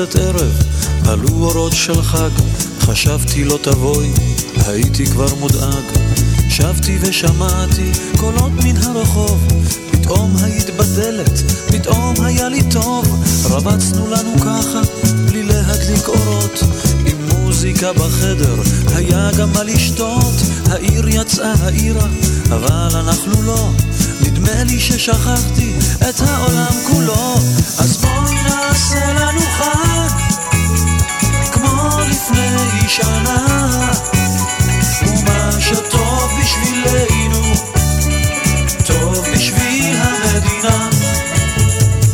לרדת ערב, עלו אורות של חג, חשבתי לא תבואי, הייתי כבר מודאג. שבתי ושמעתי קולות מן הרחוב, פתאום היית בדלת, פתאום היה לי טוב, רבצנו לנו ככה, בלי להדליק אורות, עם מוזיקה בחדר, היה גם מה לשתות, העיר יצאה העירה, אבל אנחנו לא, נדמה לי ששכחתי את העולם כולו, אז בואי נעשה לנו חג, כמו לפני שנה, ומה שטוב בשבילנו, טוב בשביל המדינה.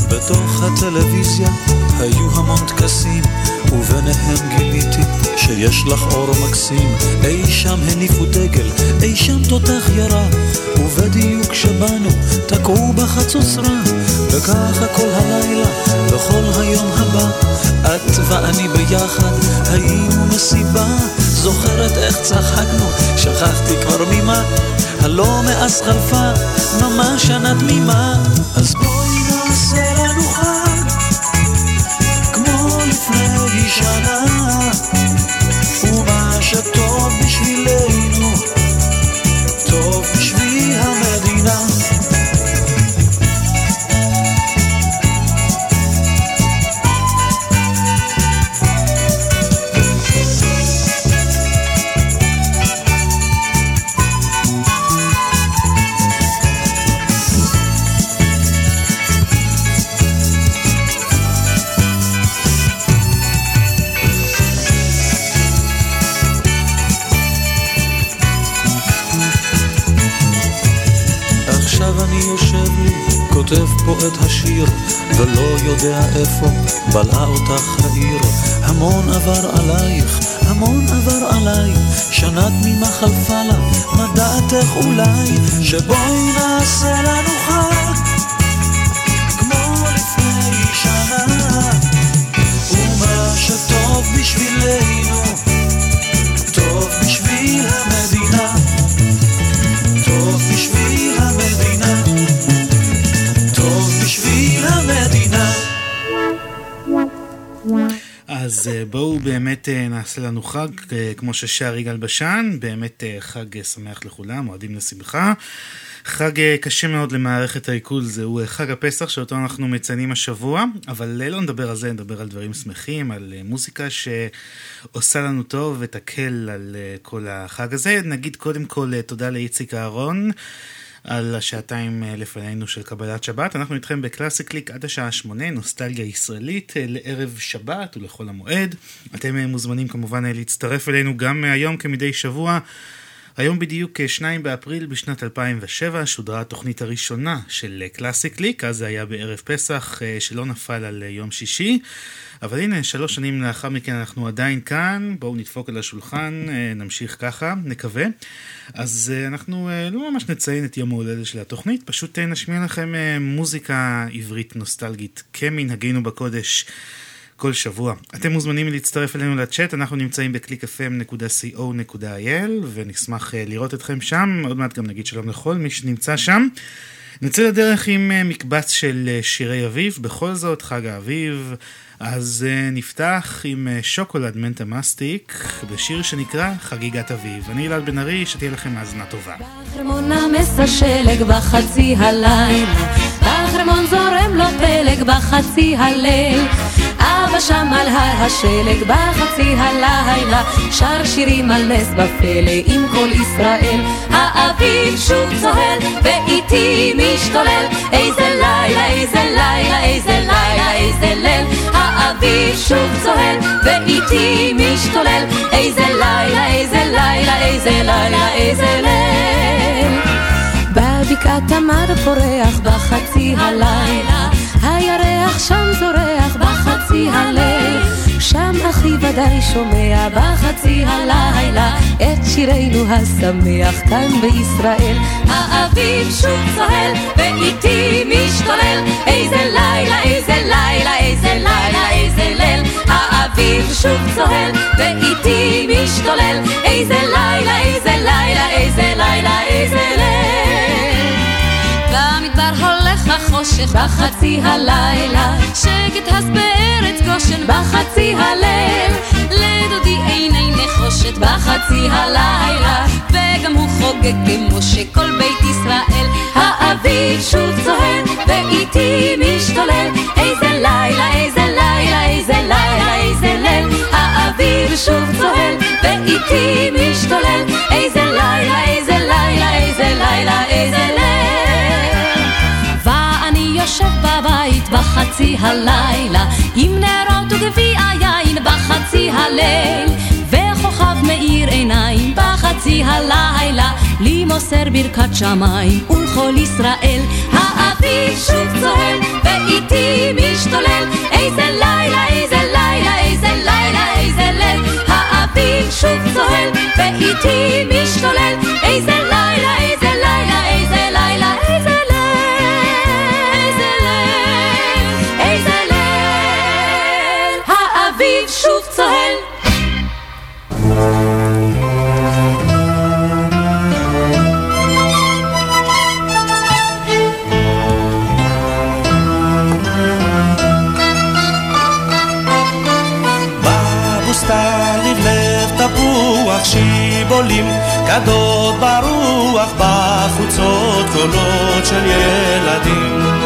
בתוך הטלוויזיה היו המון טקסים, וביניהם גיליתי שיש לך אור מקסים. אי שם הניפו דגל, אי שם תותח ירה, ובדיוק כשבאנו תקעו בחצוצרה, וככה כל הלילה וכל היום הבא, את ואני ביחד היינו מסיבה. זוכרת איך צחקנו, שכחתי כבר ממה, הלא מאז חלפה ממש שנה תמימה. איפה בלעה אותך העיר. המון עבר עלייך, המון עבר עליי, שנה תמימה חלפה לה, מה דעתך אולי, שבואי נעשה לנו חג, נעשה לנו חג, אה, כמו ששר יגאל בשן, באמת אה, חג אה, שמח לכולם, מועדים לשמחה. חג קשה מאוד למערכת העיכול, זהו חג הפסח שאותו אנחנו מציינים השבוע, אבל לא נדבר על זה, נדבר על דברים שמחים, על מוזיקה שעושה לנו טוב ותקל על כל החג הזה. נגיד קודם כל תודה לאיציק אהרון. על השעתיים אה, לפנינו של קבלת שבת. אנחנו איתכם בקלאסי קליק עד השעה שמונה, נוסטלגיה ישראלית אה, לערב שבת ולחול המועד. אתם אה, מוזמנים כמובן להצטרף אלינו גם היום כמדי שבוע. היום בדיוק אה, 2 באפריל בשנת 2007 שודרה התוכנית הראשונה של אה, קלאסי קליק, אז זה היה בערב פסח אה, שלא נפל על אה, יום שישי. אבל הנה, שלוש שנים לאחר מכן אנחנו עדיין כאן, בואו נדפוק על השולחן, אה, נמשיך ככה, נקווה. אז אה, אנחנו אה, לא ממש נציין את יום ההולדת של התוכנית, פשוט אה, נשמיע לכם אה, מוזיקה עברית נוסטלגית כמנהגנו בקודש. כל שבוע. אתם מוזמנים להצטרף אלינו לצ'אט, אנחנו נמצאים ב-clickfm.co.il ונשמח אה, לראות אתכם שם, עוד מעט גם נגיד שלום לכל מי שנמצא שם. נצא לדרך עם אה, מקבץ של אה, שירי אביב, בכל זאת חג האביב. אז נפתח עם שוקולד מנטה מסטיק בשיר שנקרא חגיגת אביב. אני אלעד בן ארי, שתהיה לכם האזנה טובה. בחרמון זורם לו פלג בחצי הליל. אבא שם על הר השלג בחצי הלילה, שר שירים על נס בפלא עם כל ישראל. האביב שוב צוהל ואיתי משתולל, איזה לילה, איזה לילה, איזה לילה, איזה ליל. האביב שוב צוהל ואיתי משתולל, איזה לילה, איזה לילה, איזה לילה, איזה ליל. בבקעת תמר פורח בחצי הלילה, הירח שם זורח בחצי הליל. שם אחי ודאי שומע בחצי הלילה את שירנו השמח כאן בישראל. האביב שוב צוהל ואיתי משתולל איזה לילה, איזה לילה, איזה לילה, איזה ליל. האביב שוב צוהל ואיתי משתולל איזה לילה, איזה לילה, איזה לילה, איזה ליל. במדבר הולך החושך בחצי הלילה, שקט הס בארץ גושן בחצי הליל. לדודי עיני נחושת בחצי הלילה, וגם הוא חוגג כמו שכל בית ישראל. האביב שוב צוהל ואיתי משתולל, איזה לילה, איזה לילה, איזה לילה, איזה ליל. האביב שוב צוהל ואיתי משתולל, בחצי הלילה, עם נרות וגביע יין בחצי הליל, וכוכב מאיר עיניים בחצי הלילה, לי מוסר ברכת שמיים ולכל ישראל. האביב שוב צוהל ואיתי משתולל, איזה לילה, איזה לילה, איזה לילה, איזה ליל. האביב שוב צוהל ואיתי משתולל, איזה לילה, שיבולים, גדות ברוח, בחוצות קולות של ילדים.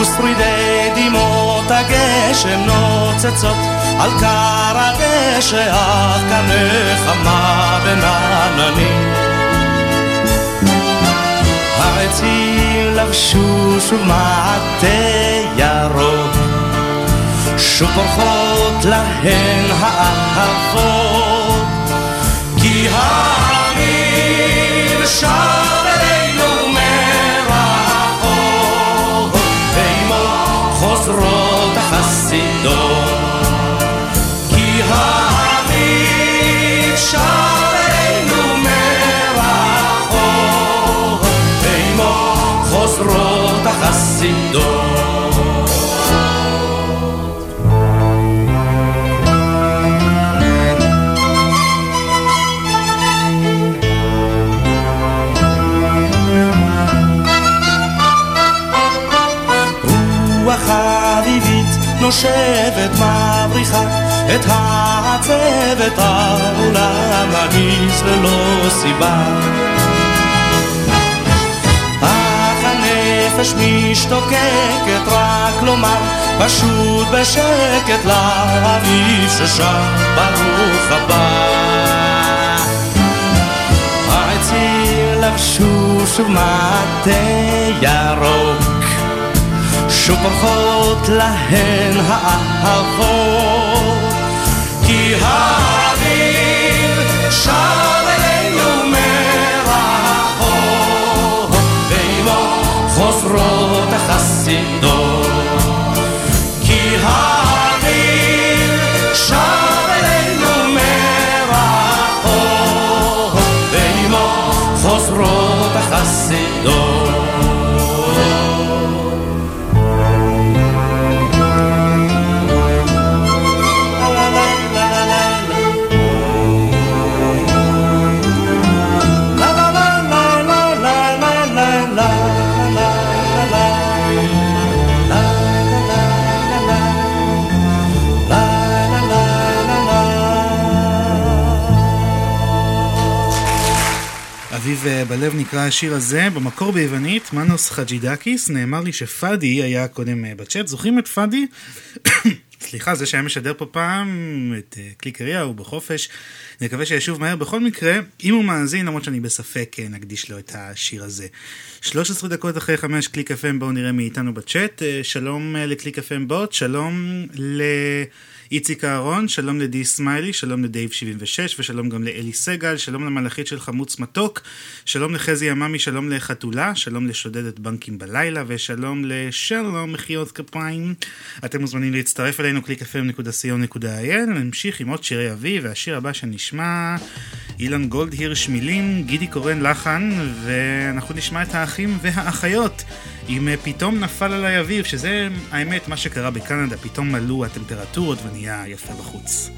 ושרידי דמעות הגשם נוצצות על קר הדשא, אך כאן נחמה בין עננים. העצים לבשו שוב מעטה ירוק, שוב פורחות להן האהבות, כי העמים שם נושבת מבריחה את העצבת העולם מרגיש ללא סיבה. אך הנפש משתוקקת רק לומר פשוט בשקט לאביב ששם ברוך הבא. העצים לבשו שוב מטה ירוק שוב פורחות להן האהבות. כי האביב שב אלינו מרחוק ועמו חוזרות החסידות בלב נקרא השיר הזה, במקור ביוונית, מנוס חג'ידקיס, נאמר לי שפאדי היה קודם בצ'אט, זוכרים את פאדי? סליחה, זה שהיה משדר פה פעם את קליקריה, הוא בחופש, נקווה שישוב מהר. בכל מקרה, אם הוא מאזין, למרות שאני בספק, נקדיש לו את השיר הזה. 13 דקות אחרי 5 קליק FM, בואו נראה מי איתנו בצ'אט. שלום לקליק FM בוט, שלום ל... איציק אהרון, שלום לדי סמיילי, שלום לדייב 76 ושלום גם לאלי סגל, שלום למלאכית של חמוץ מתוק, שלום לחזי עממי, שלום לחתולה, שלום לשודדת בנקים בלילה ושלום לשלום מחיאות כפיים. אתם מוזמנים להצטרף אלינו www.clickfm.co.il נמשיך עם עוד שירי אבי והשיר הבא שנשמע אילן גולד הירש מילים, גידי קורן לחן ואנחנו נשמע את האחים והאחיות. אם פתאום נפל עליי אביב, שזה האמת מה שקרה בקנדה, פתאום עלו הטמפרטורות ונהיה יפה בחוץ.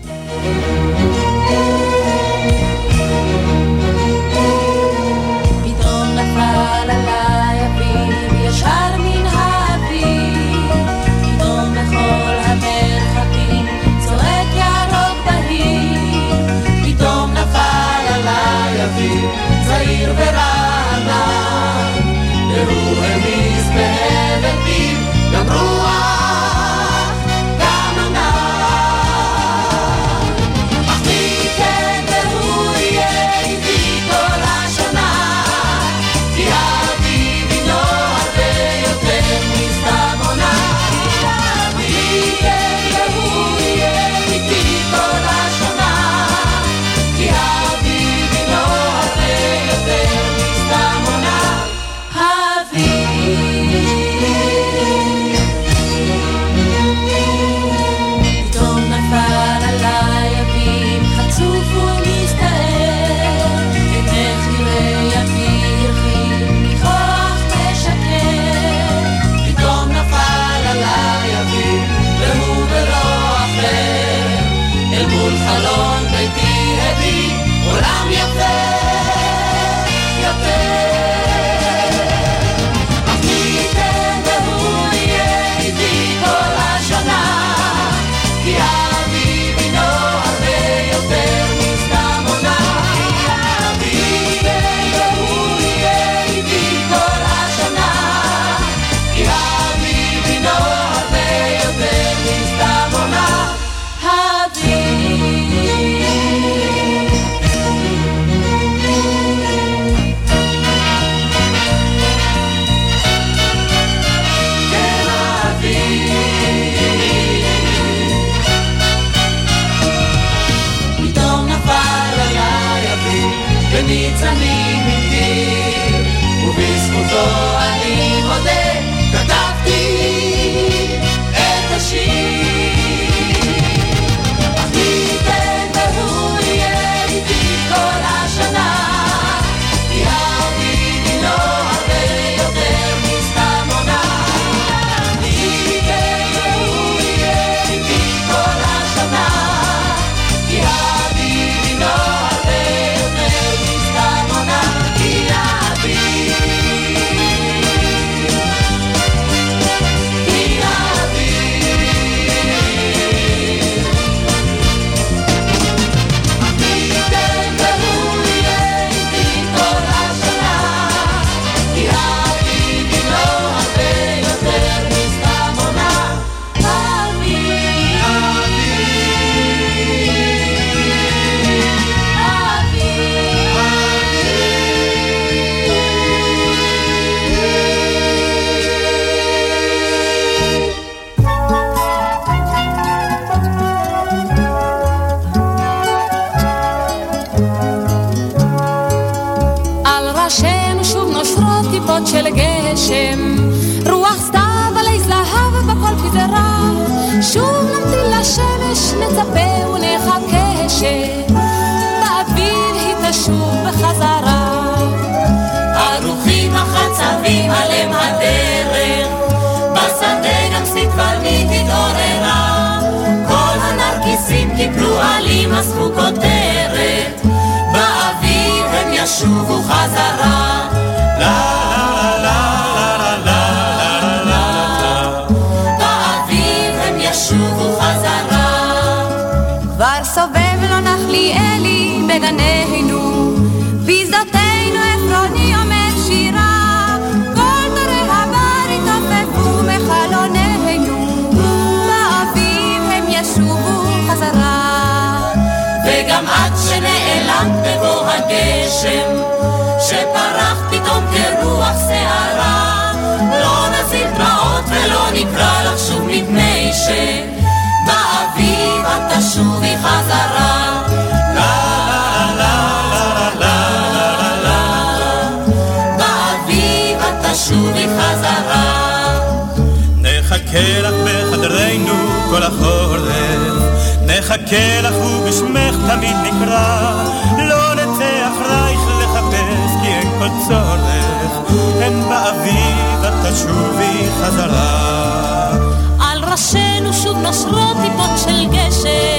גשם, רוח סתיו עלי זהב בכל פזרה, שוב נמתין לשמש, נצפה ונחכה שבאביב היא תשוב בחזרה. ערוכים החצבים עליהם הדרך, בשדה גם סקבנית התעוררה, כל הנרקיסים קיפלו עלים אספו כותרת, באביב הם ישובו חזרה. באביב את שנעלמת בבוא הגשם, שפרח פתאום כרוח שערה, לא נזיל דמעות ולא נקרא לך שוב מפני שבאביב את תשובי חזרה. שובי חזרה. נחכה לך בחדרנו כל החורף, נחכה לך ובשמך תמיד נקרא, לא נצא אחרייך לחפש כי אין כל צורך, הן באביב את תשובי חזרה. על ראשינו שוב נושרות טיפות של גשם,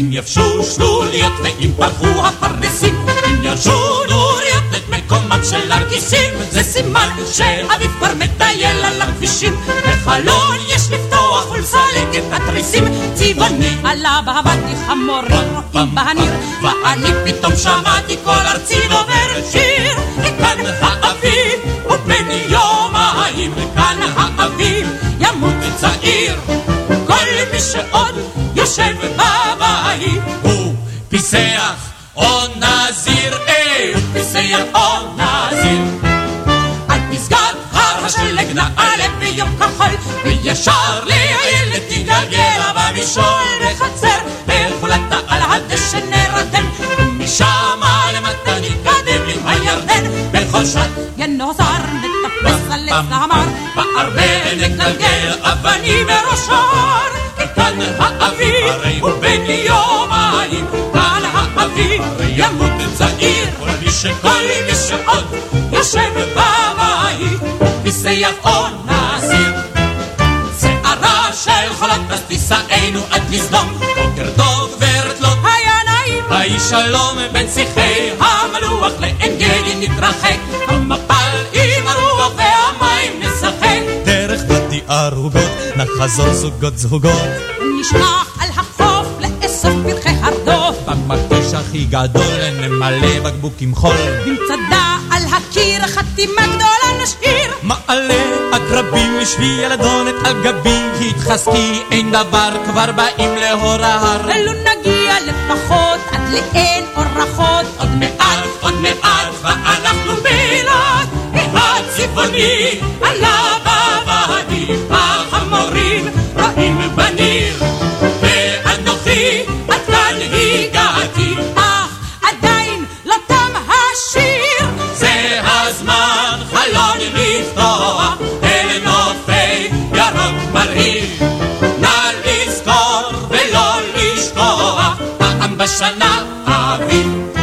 אם יבשו שלוליות ואם פרחו הפרדסים, אם ירשו נוריות את מקומם של הכיסים, זה סימן שאביב כבר מטייל על הכבישים, בחלון יש לפתוח ולסלק את התריסים, צבעוני עלה בהבתי חמורים רואים בהניר, ואני פתאום שמעתי כל ארצי דובר שיר, כאן האביב ובן יומיים, כאן האביב ימות צעיר, כל מי שעוד יושב בבית הוא פיסח או נזיר, אה, הוא פיסח או נזיר. על פסגת הר השלג נעלה ביום כחול, וישר לאיילת תגלגל במשעול בחצר, בחולתה על הדשא נרדם, ומשם למטה נתקדם עם הירדן, בכל שעת ינוזר נטפס על עץ המר, בארבה נגלגל אבנים כאן האביב הוא בן יומיים, כאן האביב ימות צעיר, כל מי שכל מי שעוד יושב בבית, פיסח או נזיר. שערה של חולת אז תישאנו עד לסדום, בוקר טוב גברת לוט, היה נעים, היי שלום בין שיחי המלוח גדי נתרחק, המפל עם הרוח והמים נשחק. דרך בתי ערוגות, נחזור זוגות זוגות. נשלח על לאסוף פרחי הרדוף, במקדיש הכי גדול נמלא בקבוק עם חול. במצדה על הקיר חתימה גדולה נשאיר. מעלה עקרבים משבי ילדונת על גבי, התחזקי אין דבר כבר באים לאור ההר. אלו נגיע לפחות עד לאין אורחות. עוד מעט, עוד מעט, ואנחנו באילת, הצבעוני עלה בוואדי, החמורים רעים בניר, בשנה אביב.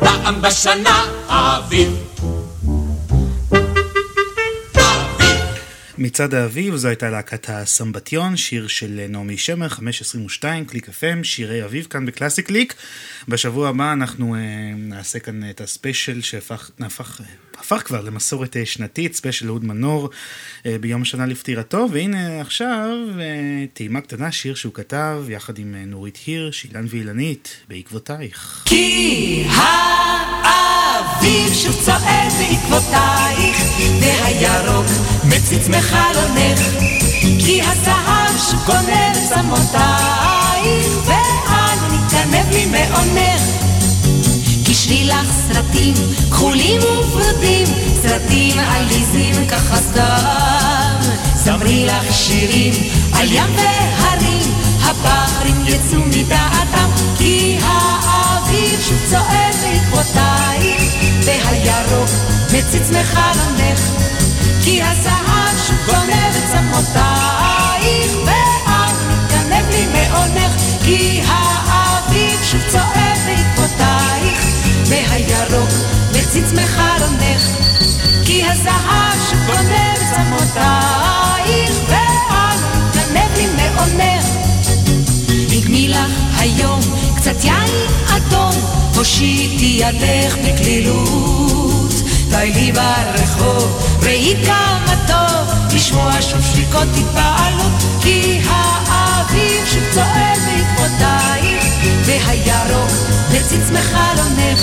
פעם בשנה אביב. מצד האביב זו הייתה להקת הסמבטיון, שיר של נעמי שמר, 522, קליק FM, שירי אביב כאן בקלאסי קליק. בשבוע הבא אנחנו אה, נעשה כאן את הספיישל שהפך הפך, הפך כבר למסורת אה, שנתית, ספיישל אהוד מנור אה, ביום שנה לפטירתו, והנה עכשיו אה, טעימה קטנה, שיר שהוא כתב יחד עם אה, נורית הירש, אילן ואילנית, בעקבותייך. כי האביב שוב צועד בעקבותייך, והירוק מציץ מחלונך, כי הזהב שוב קונה לצמותייך, ואנו נתגנב לי מעונך. קשרי לך סרטים כחולים ופרודים, סרטים עליזים ככה סתם. זמרי לך שירים על ים והרים, הבחרים יצאו מדעתם, כי האביב שוב צועד בעקבותייך, והירוק מציץ מחלונך, כי הזהב שוב גונב את צמותייך, ואת מתגנב לי מעונך, כי האביב שוב צועד בעקבותייך, והירוק מציץ מחלונך, כי הזהב שוב גונב את צמותייך, ואת מתגנב לי מעונך. דגמי לך היום. קצת יין אדום, הושיטי ידך בקלילות. תטיילי ברחוב, ראי כמה טוב, לשמוע שוב שריקות התפעלות, כי האביב שוב צועד בעקבותייך, והירוק מציץ מחלונך,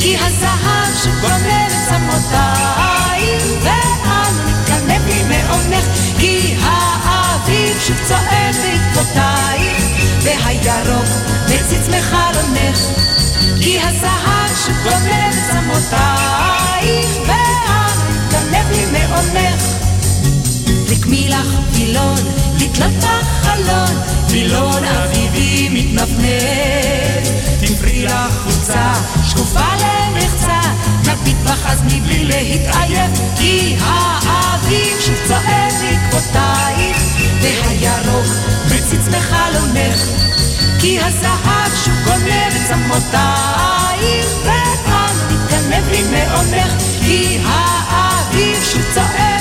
כי הזהב שגונב את צמותייך, ואנו נתגנב לי מעונך, כי האביב שוב צועד בעקבותייך, והירוק מציץ מחלונך, כי הזהב שגונב צמותייך, נתגנב לי מעונך. רקמי לך וילון, לתלות בחלון, וילון אביבי מתנפנף. תפרי לך חולצה, שקופה למחצה, נביט בך אז מבלי להתעייף, כי האביב שוב צועד בעקבותייך, והירוק מציץ בחלונך, כי הזהב שוב גונב את צמותייך, ואנו נתגנב לי מעונך, כי האביב שוב צועד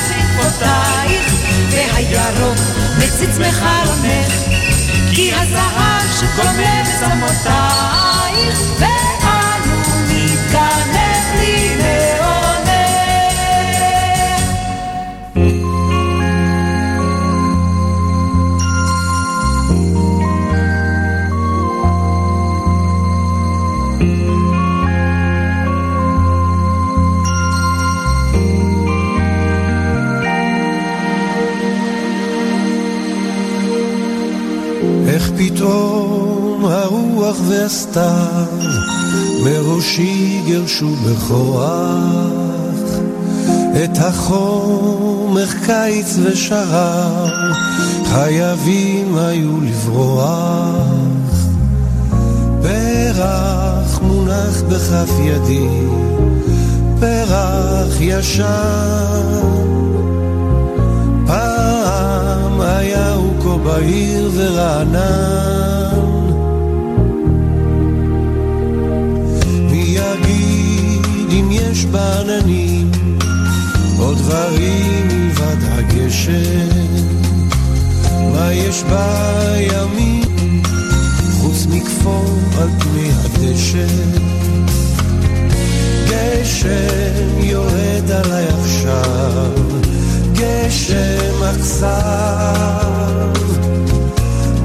בעקבותייך, והירוק מציץ מחלונך, כי הזהב שגונב את צמותייך, ואנו נתגנב לי פתאום הרוח והסתיו מראשי גירשו בכוח את החום, קיץ ושרב חייבים היו לברוח. פרח מונח בכף ידי פרח ישן. פעם היה בהיר ורענן. מי יגיד אם יש בעננים עוד דברים מלבד הגשם? מה יש בימים חוץ מכפור על פני הדשא? גשם יורד עליי עכשיו גשם אכזב.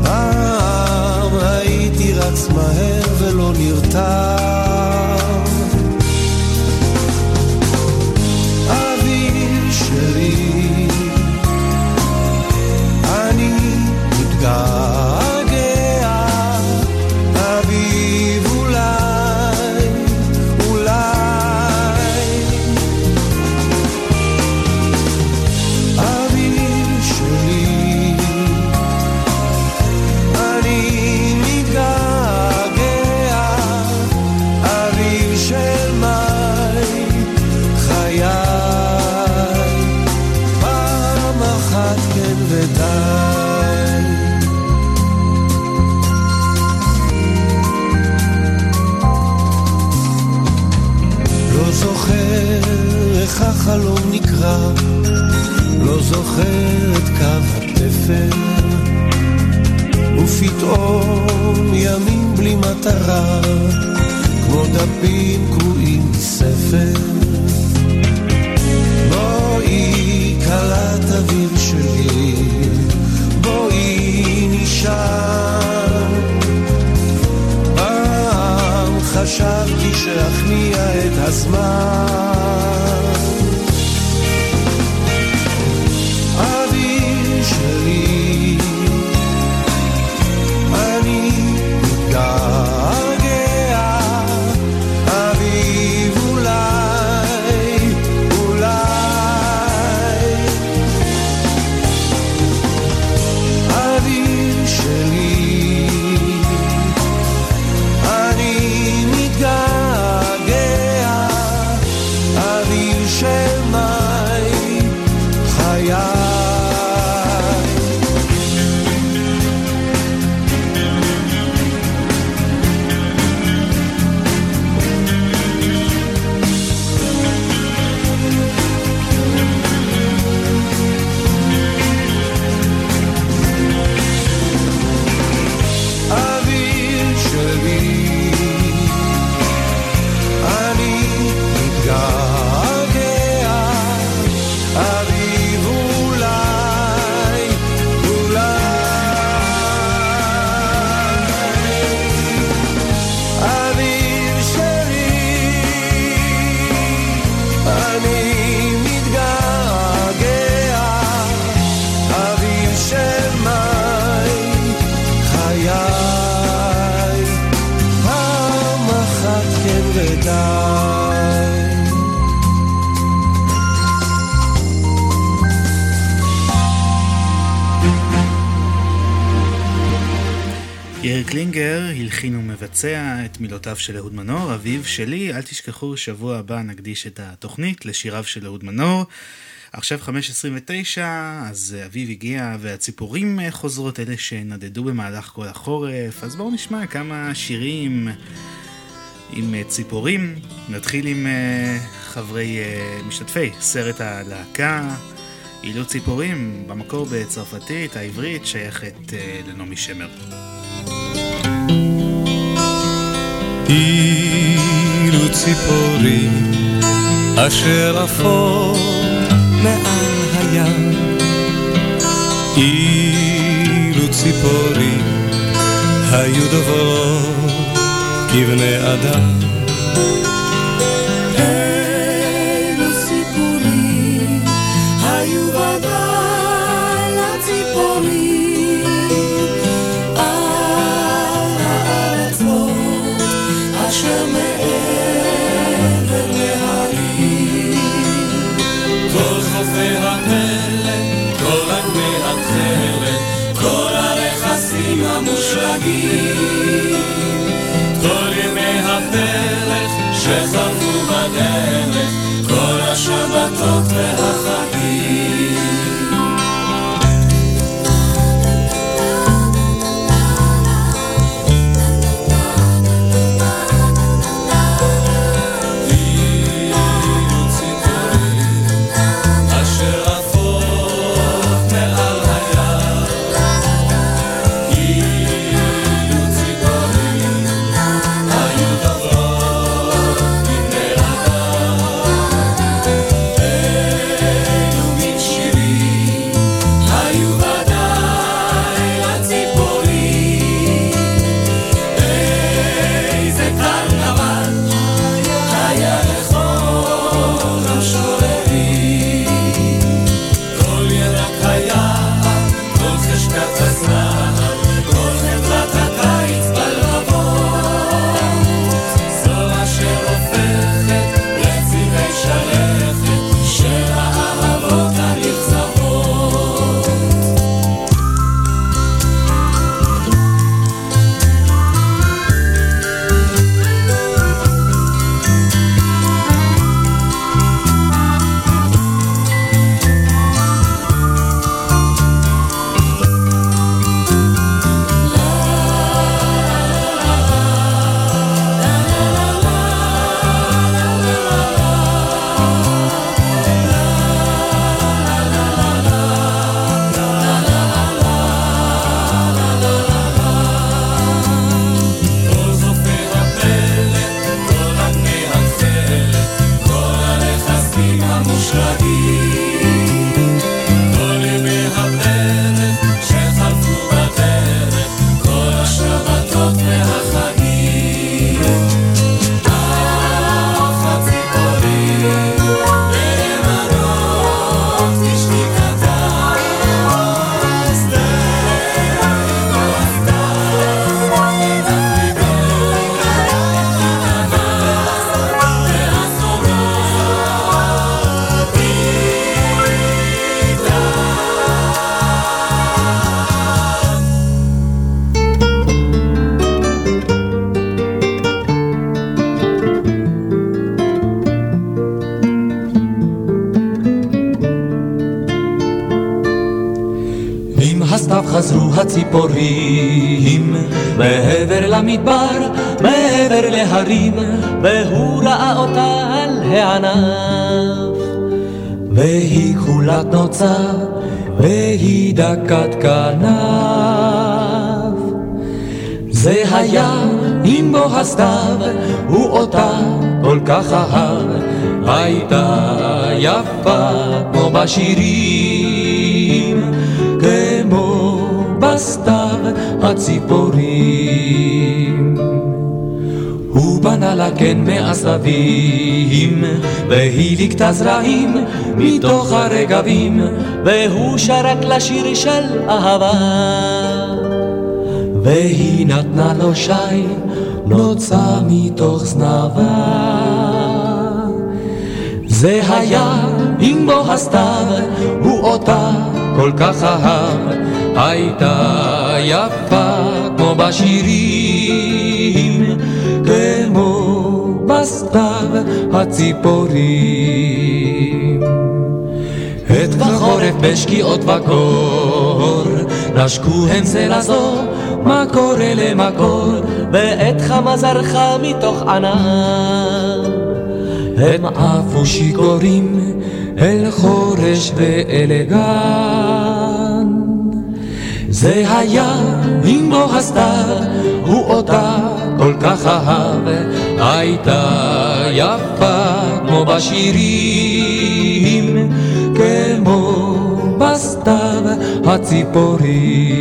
פעם הייתי רץ מהר ולא נרתע. זוכר את קו התפר, ופתאום ימים בלי מטרה, כמו דפים קרועים מספר. בואי כלת אוויר שלי, בואי נשאר. פעם חשבתי שאכניע את הזמן. ומבצע את מילותיו של אהוד מנור, אביב שלי, אל תשכחו, שבוע הבא נקדיש את התוכנית לשיריו של אהוד מנור. עכשיו 5.29, אז אביב הגיע והציפורים חוזרות, אלה שנדדו במהלך כל החורף, אז בואו נשמע כמה שירים עם ציפורים. נתחיל עם אה, חברי, אה, משתתפי סרט הלהקה. אילו ציפורים, במקור בצרפתית, העברית שייכת אה, לנעמי שמר. אילו ציפורים אשר עפות מעל הים. אילו ציפורים היו דוברות כבני אדם שחלפו בדרך, כל השבתות והחגים. הציפורים מעבר למדבר, מעבר להרים, והוא ראה אותה על הענף. והיא כולת נוצה, והיא דקת כנף. זה היה עם בו הסתיו, הוא אותה כל כך אהב, הייתה יפה כמו בשירים, בסתיו הציפורים. הוא בנה לה קן מעשבים, והיא ליקטה זרעים מתוך הרגבים, והוא שרק לשיר של אהבה. והיא נתנה לו שי, נוצה מתוך זנבה. זה היה עם בו הסתיו, הוא אותה כל כך אהב, הייתה יפה כמו בשירים, כמו בסתיו הציפורים. עת וחורף בשקיעות וקור, נשקו הם זה לזו, מקור אלה מקור, ועת חמה זרחה מתוך ענן. הם עפו שיכורים אל חורש ואל גן. זה היה בוא הסתיו, הוא אותה כל כך אהב, הייתה יפה כמו בשירים, כמו בסתיו הציפורים.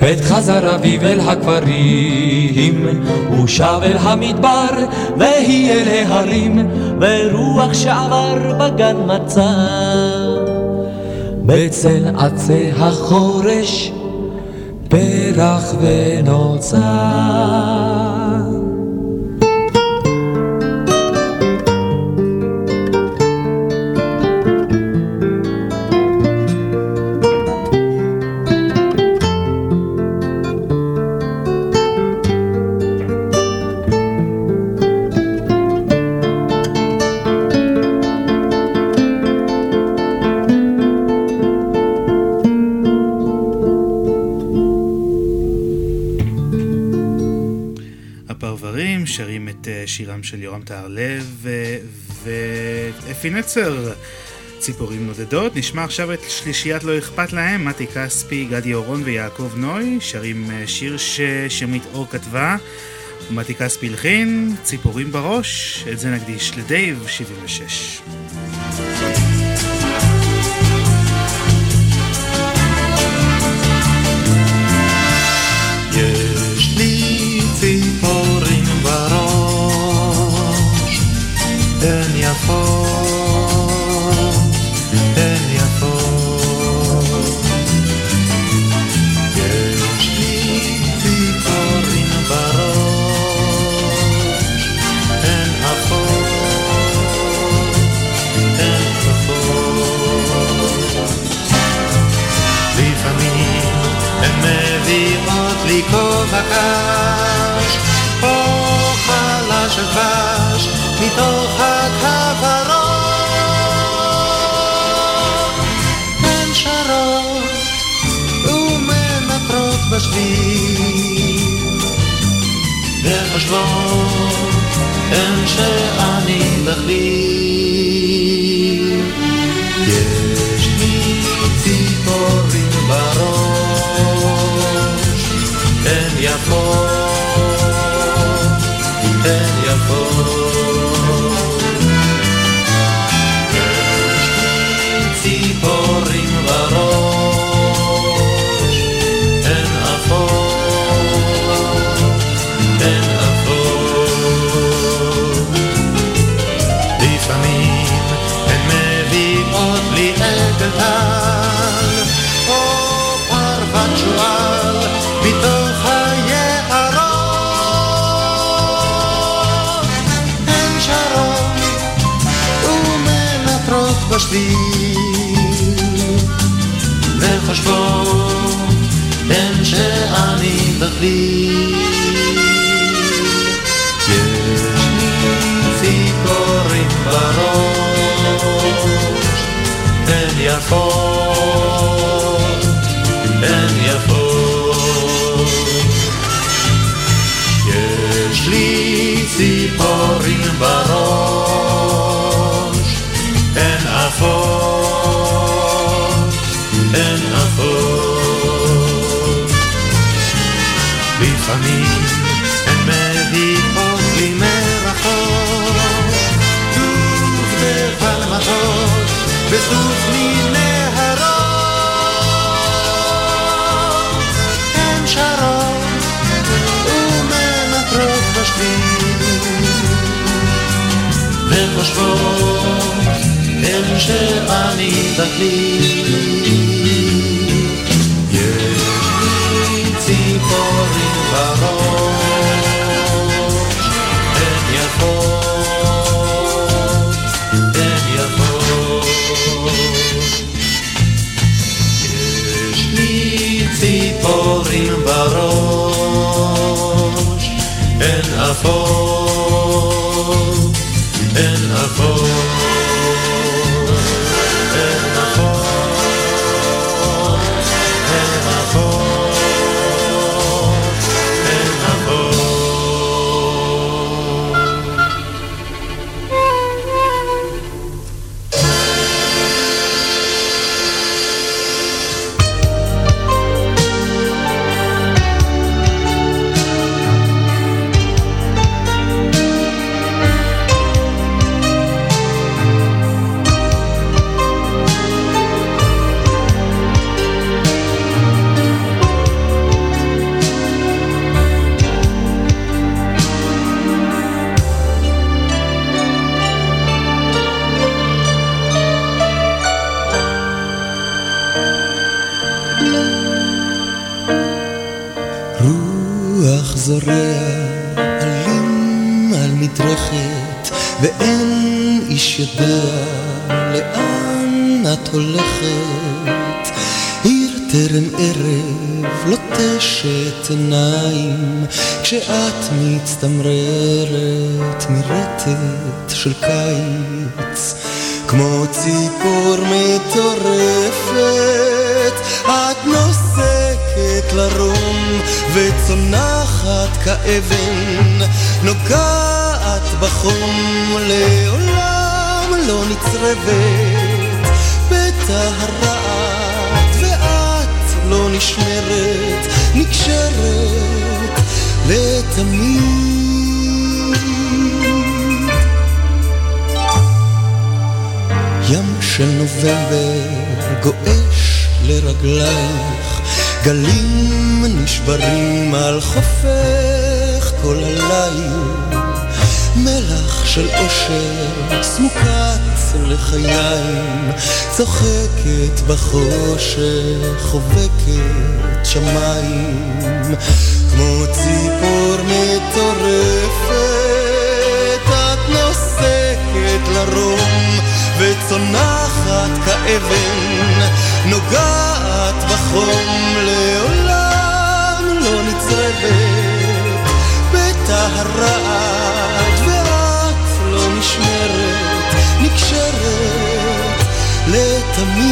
עת חזר אביב אל הכפרים, הוא שב אל המדבר, והיא אל ההרים, ורוח שעבר בגן מצא. בצל עצי החורש, פרח ונוצר. טהרלב ואפי נצר, ציפורים נודדות. נשמע עכשיו את שלישיית לא אכפת להם, מתי כספי, גדי אורון ויעקב נוי, שרים אה, שיר ששמית אור כתבה, ומתי כספי הלחין, ציפורים בראש, את זה נקדיש לדייב 76. me.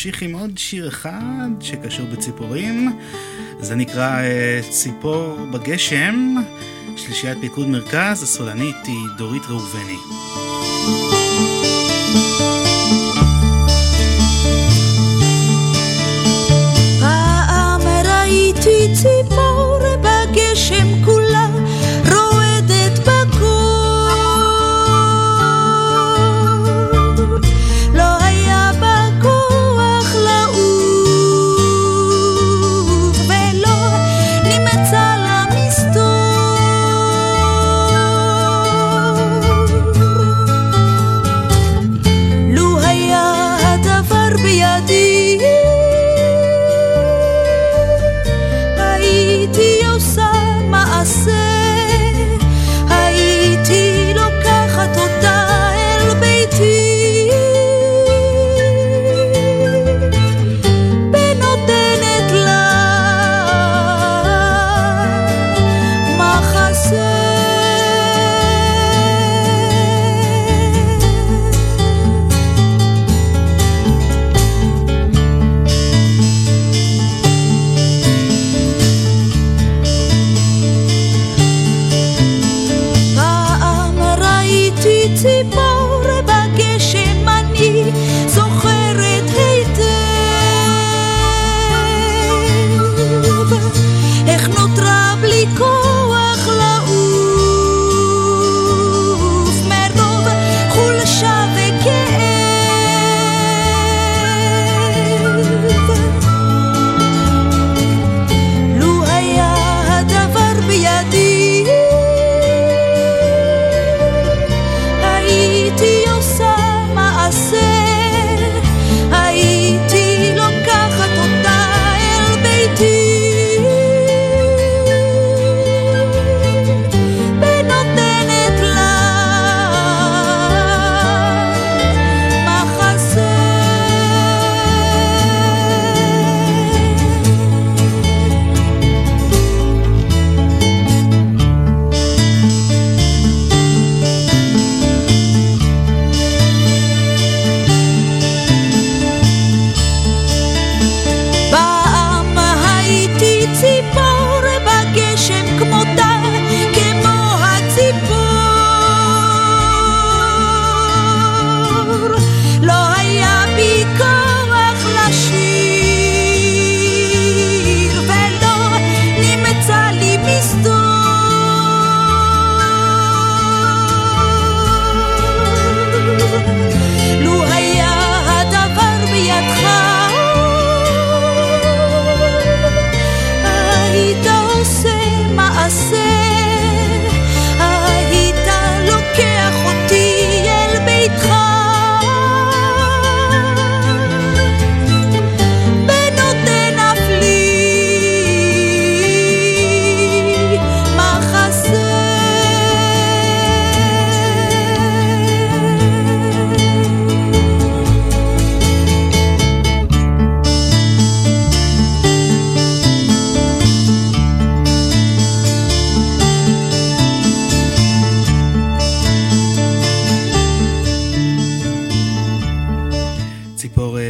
נמשיך עם עוד שיר אחד שקשור בציפורים. זה נקרא אה, ציפור בגשם, שלישיית פיקוד מרכז, הסולנית היא דורית ראובני.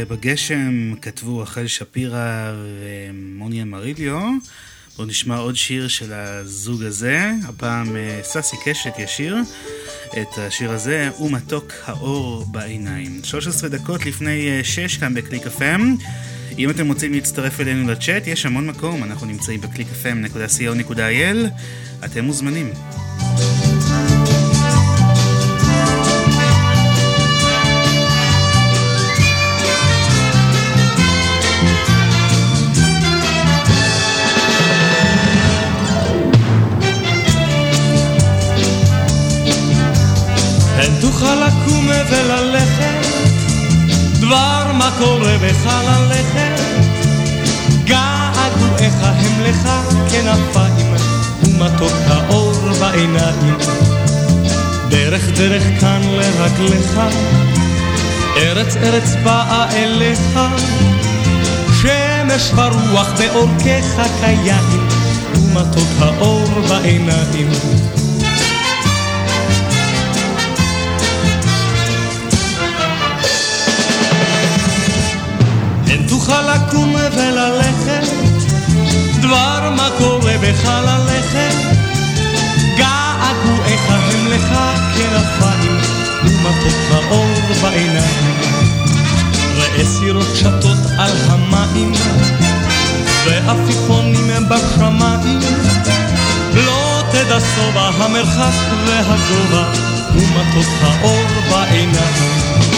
בגשם, כתבו רחל שפירא ומוניה מריליו. בואו נשמע עוד שיר של הזוג הזה, הפעם אה, ססי קשת ישיר את השיר הזה, ומתוק האור בעיניים. 13 דקות לפני 6 כאן בקליק FM. אם אתם רוצים להצטרף אלינו לצ'אט, יש המון מקום, אנחנו נמצאים בקליק.fm.co.il, אתם מוזמנים. הן תוכל לקום וללכת, דבר מה קורה בחלליכם. געגועיך הם לך כנפיים, ומתוק האור בעיניים. דרך דרך כאן לרגליך, ארץ ארץ באה אליך, שמש ורוח בעורקיך כיין, ומתוק האור בעיניים. תוכל לקום וללכת, דבר מה קורה בחלליכם. געגועיך הם לך כנפיים, ומתוק באור בעיניים. ראה סירות שטות על המים, ועפיפונים בשמיים. לא תדע שובע המרחק והגובה, ומתוק האור בעיניים.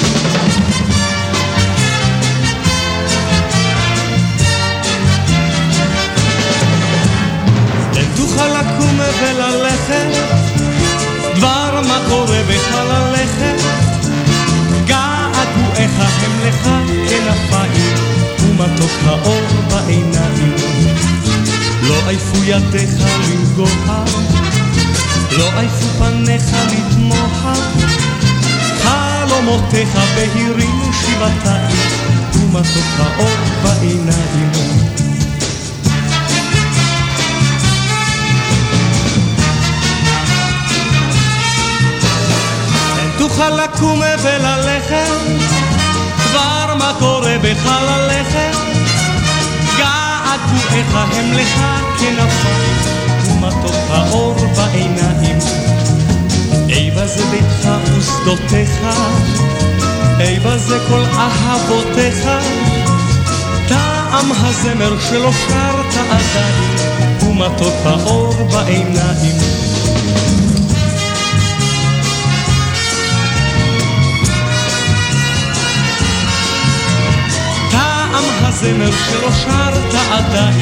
האור בעיניים. לא עייפו ידיך לנגוע, לא עייפו פניך לתמוה. חלומותיך בהירים שבעתיים, ומתוק האור בעיניים. תוכל לקום וללכת, כבר מה קורה בחלליכם. געגועיך הם לך כנפיים, ומתוק האור בעיניים. איבה זה ביתך ושדותיך, איבה זה כל אהבותיך. טעם הזמר שלא שרת עדיין, ומתוק האור בעיניים. הזמר שלא שרת עדיין,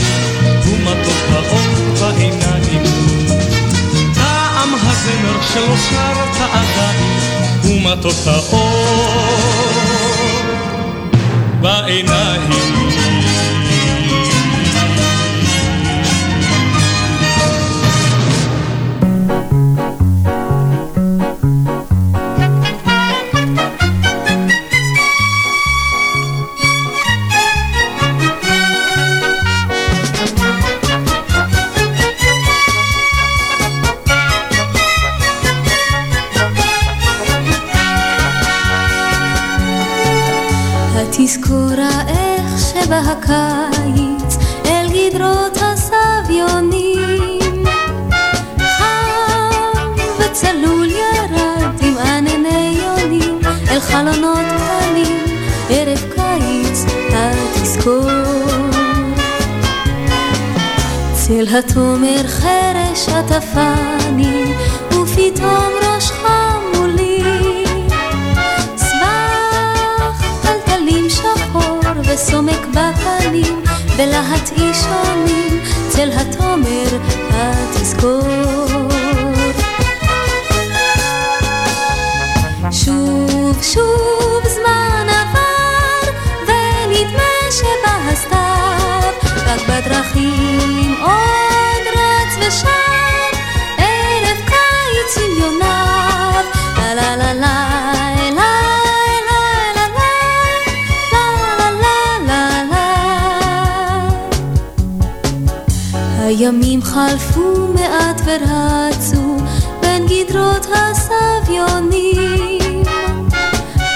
הוא מתוק האור בעיניים. טעם הזמר שלא שרת עדיין, הוא מתוק האור בעיניים. שבהקיץ אל גדרות הסביונים. חם וצלול ירד עם ענני יונים אל חלונות קטנים ערב קיץ התזכור צל התומר חרש עטפני ופתאום וסומק בפנים, בלהט אישונים, צל התומר התזכור. שוב שוב זמן עבר, ונדמה שבא הסתיו, רק בדרכים עוד רץ ושב, הימים חלפו מעט ורצו בין גדרות הסביונים.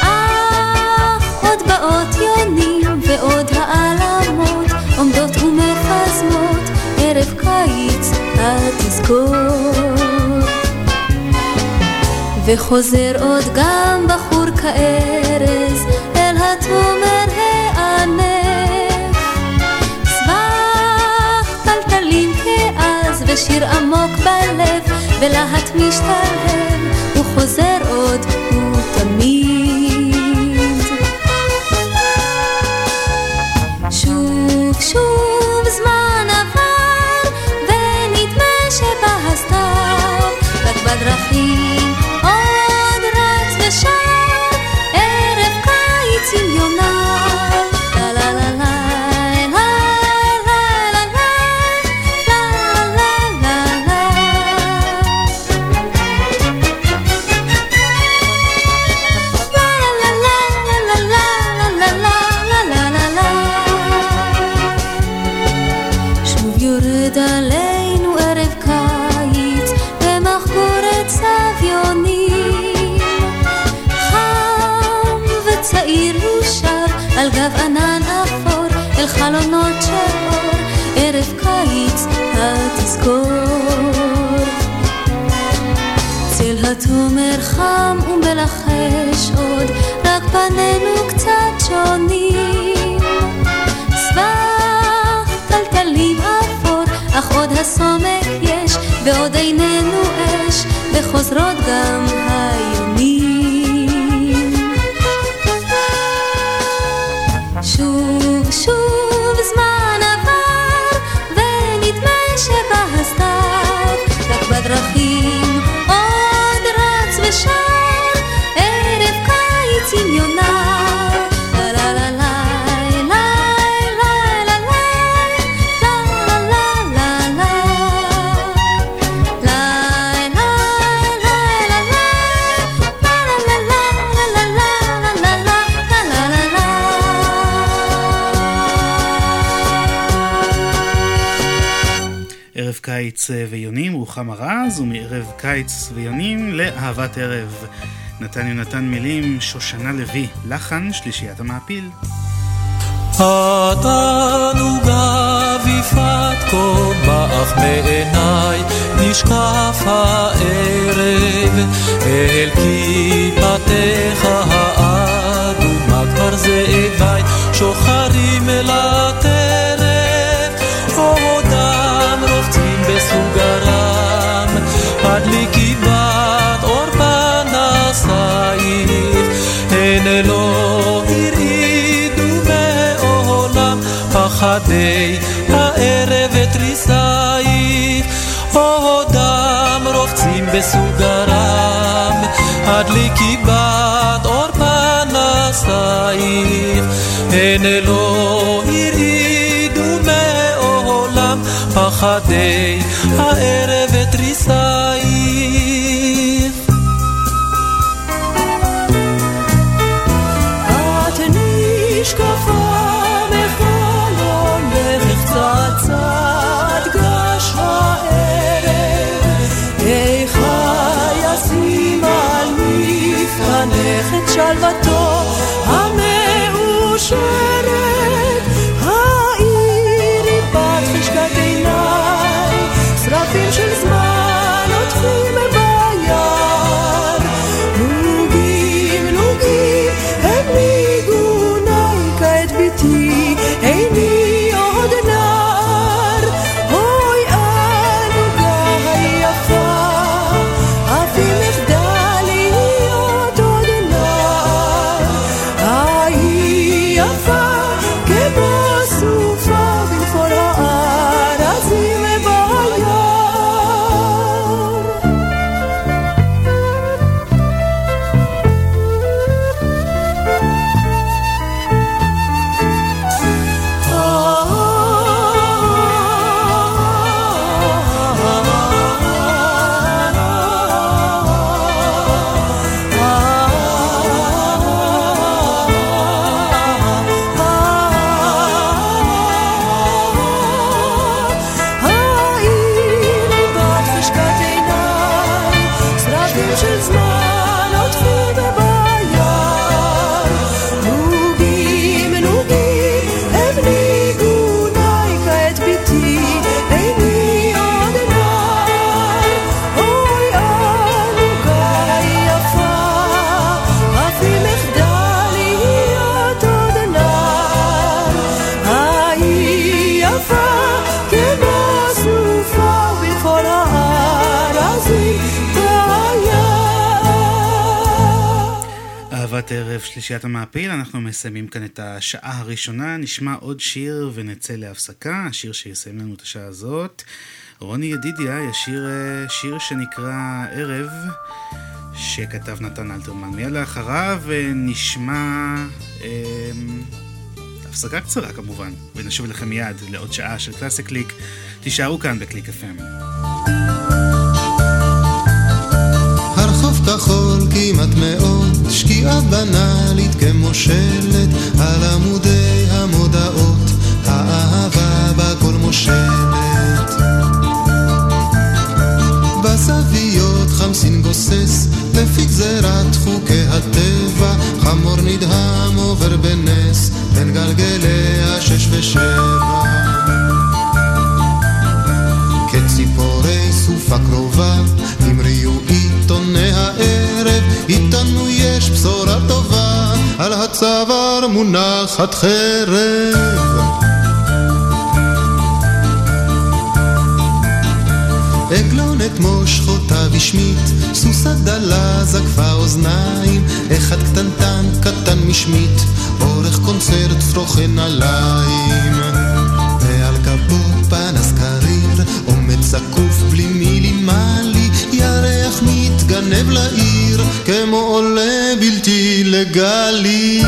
אך עוד באות יונים ועוד העלמות עומדות ומחזמות ערב קיץ התזכור. וחוזר עוד גם בחור כארז אל התומר ושיר עמוק בלב, ולהט משתלם, הוא חוזר עוד קיץ אה, ויונים, רוחמה רז, ומערב קיץ ויונים לאהבת ערב. נתן יונתן מילים, שושנה לוי, לחן, שלישיית המעפיל. התענוגה ויפת כה בך מעיניי, נשקף הערב אל כיפתך האדומה כבר זאביי, שוחרים פחדי הערב ותריסייך, עודם רובצים בסוגרם, הדליקי בת אור פנסייך, הן לא הרעידו מעולם פחדי הערב שלישיית המעפיל, אנחנו מסיימים כאן את השעה הראשונה, נשמע עוד שיר ונצא להפסקה, השיר שיסיים לנו את השעה הזאת. רוני ידידיה ישיר אה, שיר שנקרא ערב, שכתב נתן אלתרמן. מיד לאחריו אה, נשמע אה, הפסקה קצרה כמובן, ונשוב אליכם מיד לעוד שעה של קלאסי קליק. תישארו כאן בקליק FM. כחול כמעט מאוד, שקיעה בנאלית כמו שלט, על עמודי המודעות, האהבה בכל מושלת. בזוויות חמסין גוסס, לפי גזירת חוקי הטבע, חמור נדהם עובר בנס, בין גלגלי השש ושבע. כציפורי סופה קרובה, מונחת חרב. עגלונת מושכותיו השמיט, סוסה דלה זקפה אוזניים, אחד קטנטן קטן משמית, אורך קונצרט פרוכן עליים. ועל כפו פנס קריר, עומד זקוף בלי מילימלי, ירח מתגנב לעיר, כמו עולה בלתי לגלי.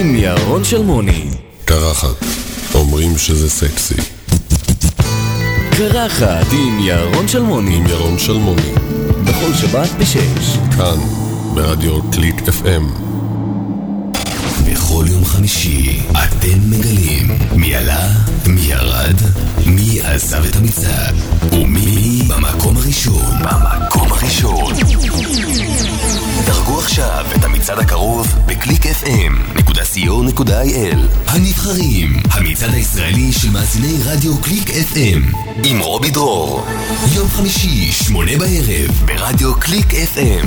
עם ירון שלמוני. קרחת. אומרים שזה סקסי. קרחת עם ירון שלמוני. עם ירון שלמוני. בכל שבת בשש. כאן, ברדיו קליק FM. בכל יום חמישי אתם מגלים מי עלה, מי ירד, מי עזב את המצעד ומי במקום הראשון. במקום הראשון. דרגו עכשיו את המצעד הקרוב בקליק fm.co.il הנבחרים, המצעד הישראלי של מאזיני רדיו קליק FM עם רובי דרור. יום חמישי, שמונה בערב ברדיו קליק FM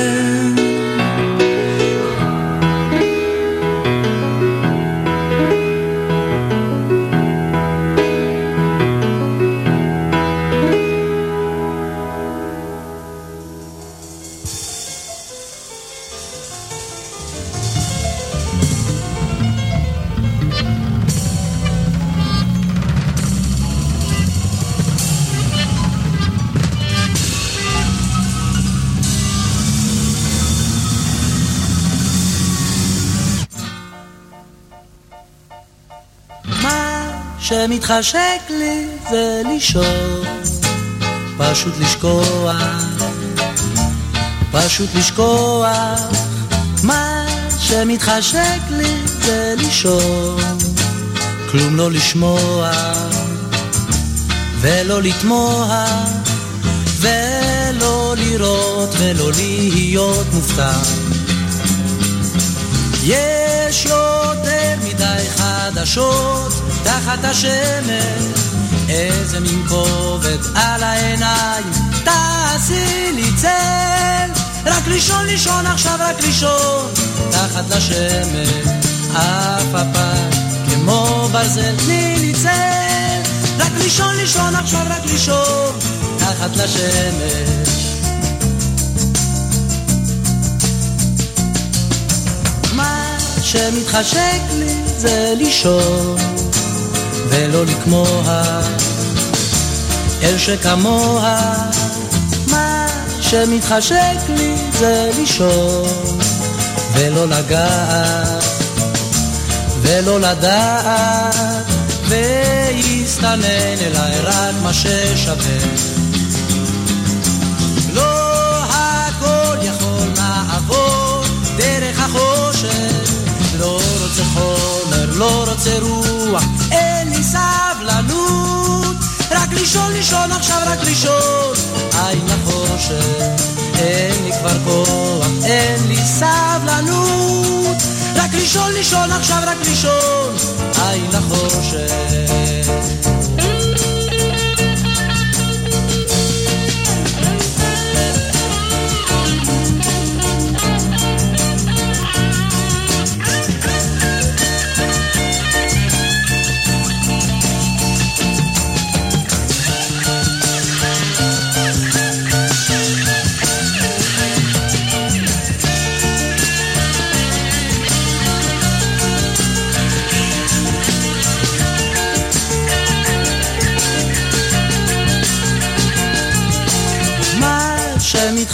לה לה לה מה שמתחשק לי זה פשוט לשכוח, פשוט לשכוח, מה שמתחשק לי זה כלום לא לשמוע, ולא לתמוה, ולא לראות ולא להיות מופתע. יש יותר מדי חדשות תחת השמש, איזה מין כובד על העיניים, תעשי לי צל, רק לישון לישון עכשיו רק לישון, תחת לשמש, אף הפעם כמו ברזל, תני לי צל, רק לישון לישון עכשיו רק לישון, תחת לשמש. שמתחשק לי זה לישון ולא לקמוה אל שכמוה מה שמתחשק לי זה לישון ולא לגעת ולא לדעת ויסתנן אליי רק מה ששווה. לא הכל יכול לעבור דרך החושך לא רוצה חומר, לא רוצה רוח, אין לי סבלנות. רק לישון, לישון עכשיו, רק לישון. עין לחושך, אין לי כבר כוח, אין לי סבלנות. רק לישון, לישון עכשיו, רק לישון. עין לחושך.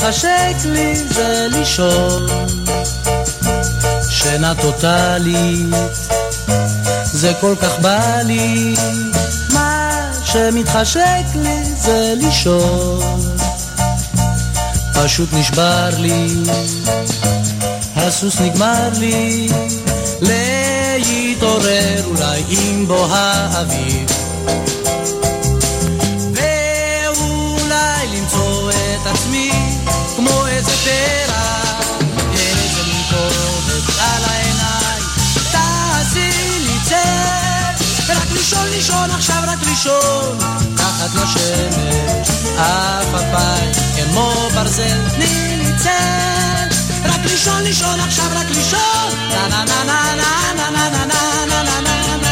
מתחשק לי זה לישון. שינה טוטאלית, זה כל כך בא לי, מה שמתחשק לי זה לישון. פשוט נשבר לי, הסוס נגמר לי, להתעורר אולי עם בוא האוויר. תחת לשמש, אף אפיים כמו ברזל, תני לי צל, רק לישון לישון עכשיו רק לישון, נה נה נה נה נה נה נה נה נה נה נה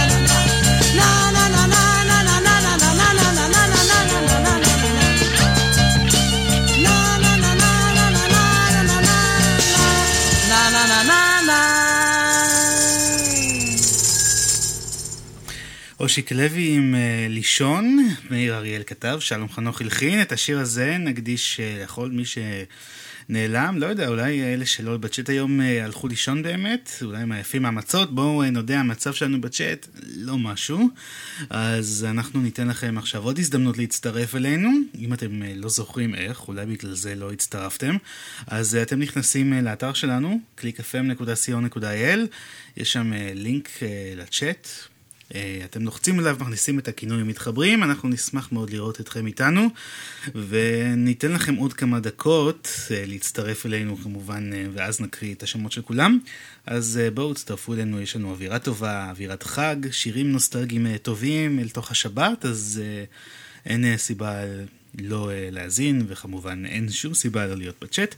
אושיק לוי עם uh, לישון, מאיר אריאל כתב, שלום חנוך הלחין, את השיר הזה נקדיש uh, לכל מי שנעלם, לא יודע, אולי אלה שלא בצ'אט היום uh, הלכו לישון באמת, אולי הם עייפים מהמצות, בואו נודה, המצב שלנו בצ'אט לא משהו, אז אנחנו ניתן לכם עכשיו עוד הזדמנות להצטרף אלינו, אם אתם לא זוכרים איך, אולי בגלל זה לא הצטרפתם, אז אתם נכנסים לאתר שלנו, www.clickfm.co.il, יש שם לינק לצ'אט. אה, אתם לוחצים עליו, מכניסים את הכינוי ומתחברים, אנחנו נשמח מאוד לראות אתכם איתנו, וניתן לכם עוד כמה דקות אה, להצטרף אלינו כמובן, אה, ואז נקריא את השמות של כולם. אז בואו תצטרפו אלינו, יש לנו אווירה טובה, אווירת חג, שירים נוסטלגיים טובים אל תוך השבת, אז אין סיבה לא להאזין, וכמובן אין שום סיבה לא להיות בצ'אט.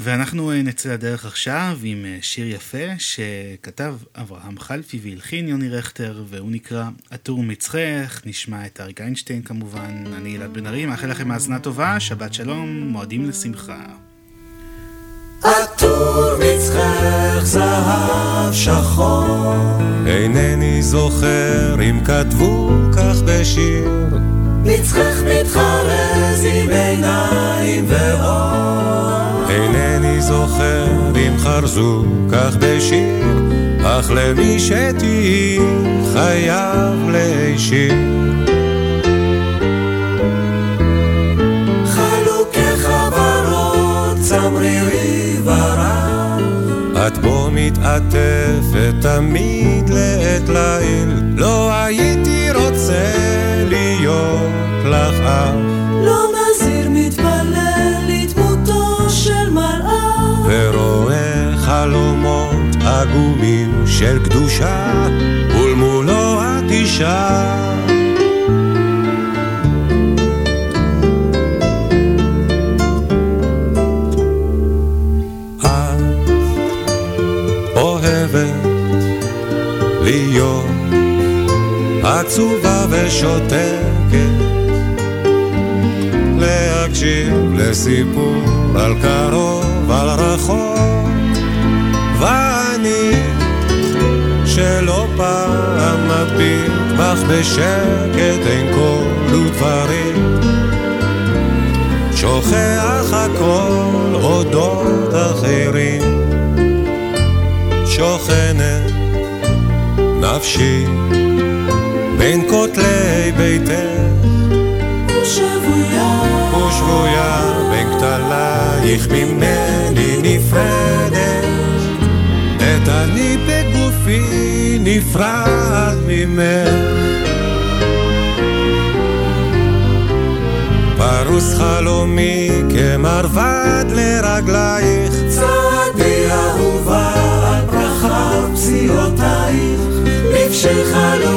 ואנחנו אה, נצא לדרך עכשיו עם אה, שיר יפה שכתב אברהם חלפי והלחין יוני רכטר והוא נקרא עטור מצחך, נשמע את אריק איינשטיין כמובן, אני אלעד בן ארי, מאחל לכם האזנה טובה, שבת שלום, מועדים לשמחה. עטור מצחך זהב שחור אינני זוכר אם כתבו כך בשיר. מצחך מתחרז עם עיניים ואור אינני זוכר אם חרזו כך בשיר, אך למי שתהיי חייב להישיר. את בו מתעטפת תמיד לעת ליל, לא הייתי רוצה להיות לך אב. חלומות עגומים של קדושה, ולמולו את אישה. עצובה ושותקת להקשיב לסיפור על קרוב, על רחוב ואני שלא פעם מביט בך בשקט אין כל דברים שוכח הכל אודות אחרים. שוכנת נפשי בין כותלי ביתך. ושבויה. ושבויה בין כתלייך ממני נפרדת. אני בגופי נפרד ממך. פרוס חלומי כמרבד לרגלייך. צעדי אהובה על פרחת פסיעותייך לבשי חלומי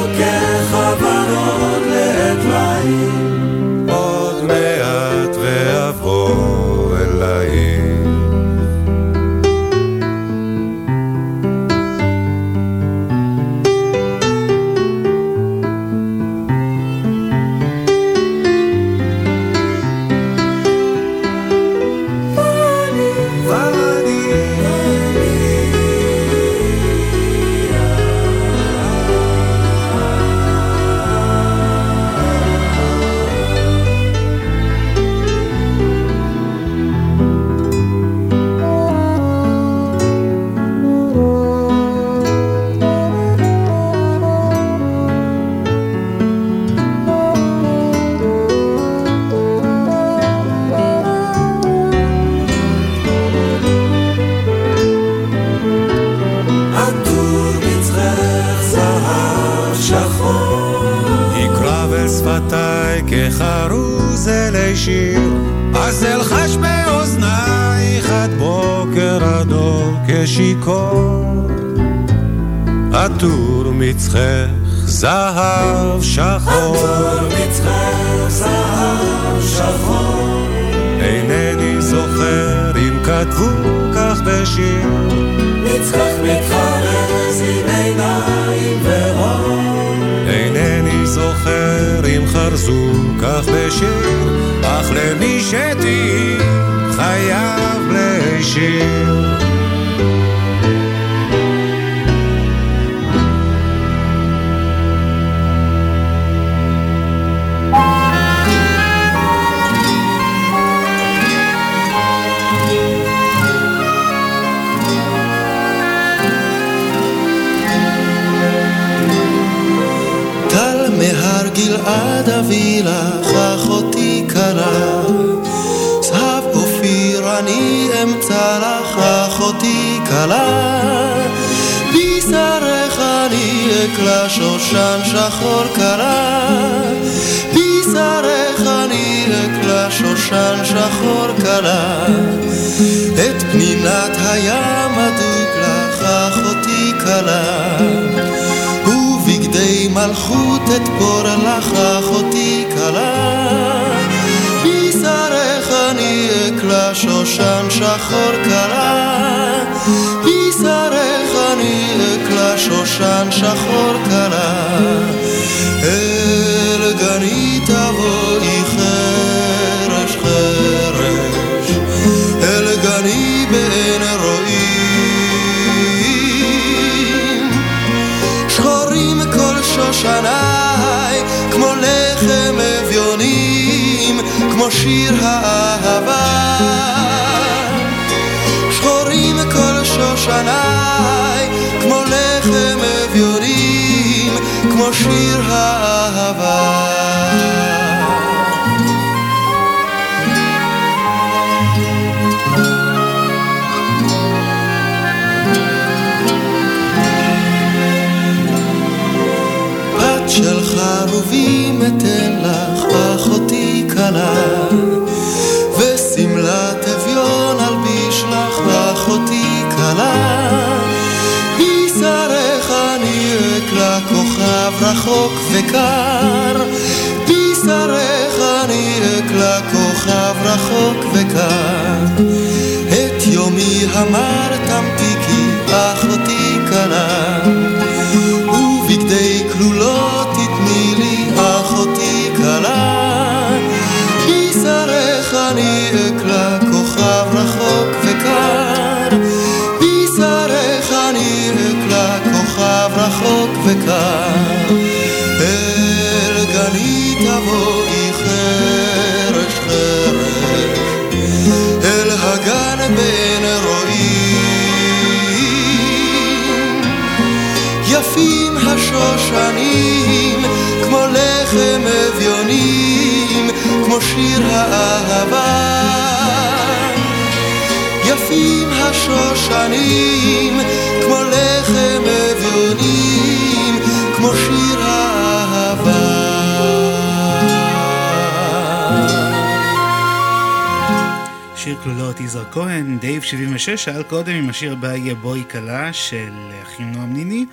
של אחים נועם ניני,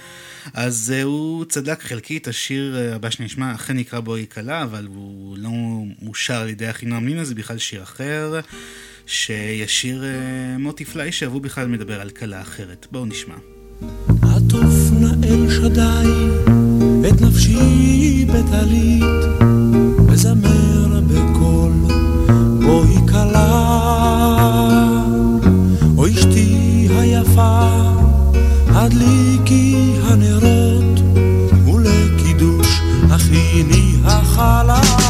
אז אה, הוא צדק חלקית, השיר אה, הבא שנשמע אכן נקרא בו היא קלה, אבל הוא לא מושר על ידי אחים נועם ניני, זה בכלל שיר אחר, שישיר אה, מוטי פליישר, והוא בכלל מדבר על קלה אחרת. בואו נשמע. עטוף נא אל שדי את נפשי בטלית خلاص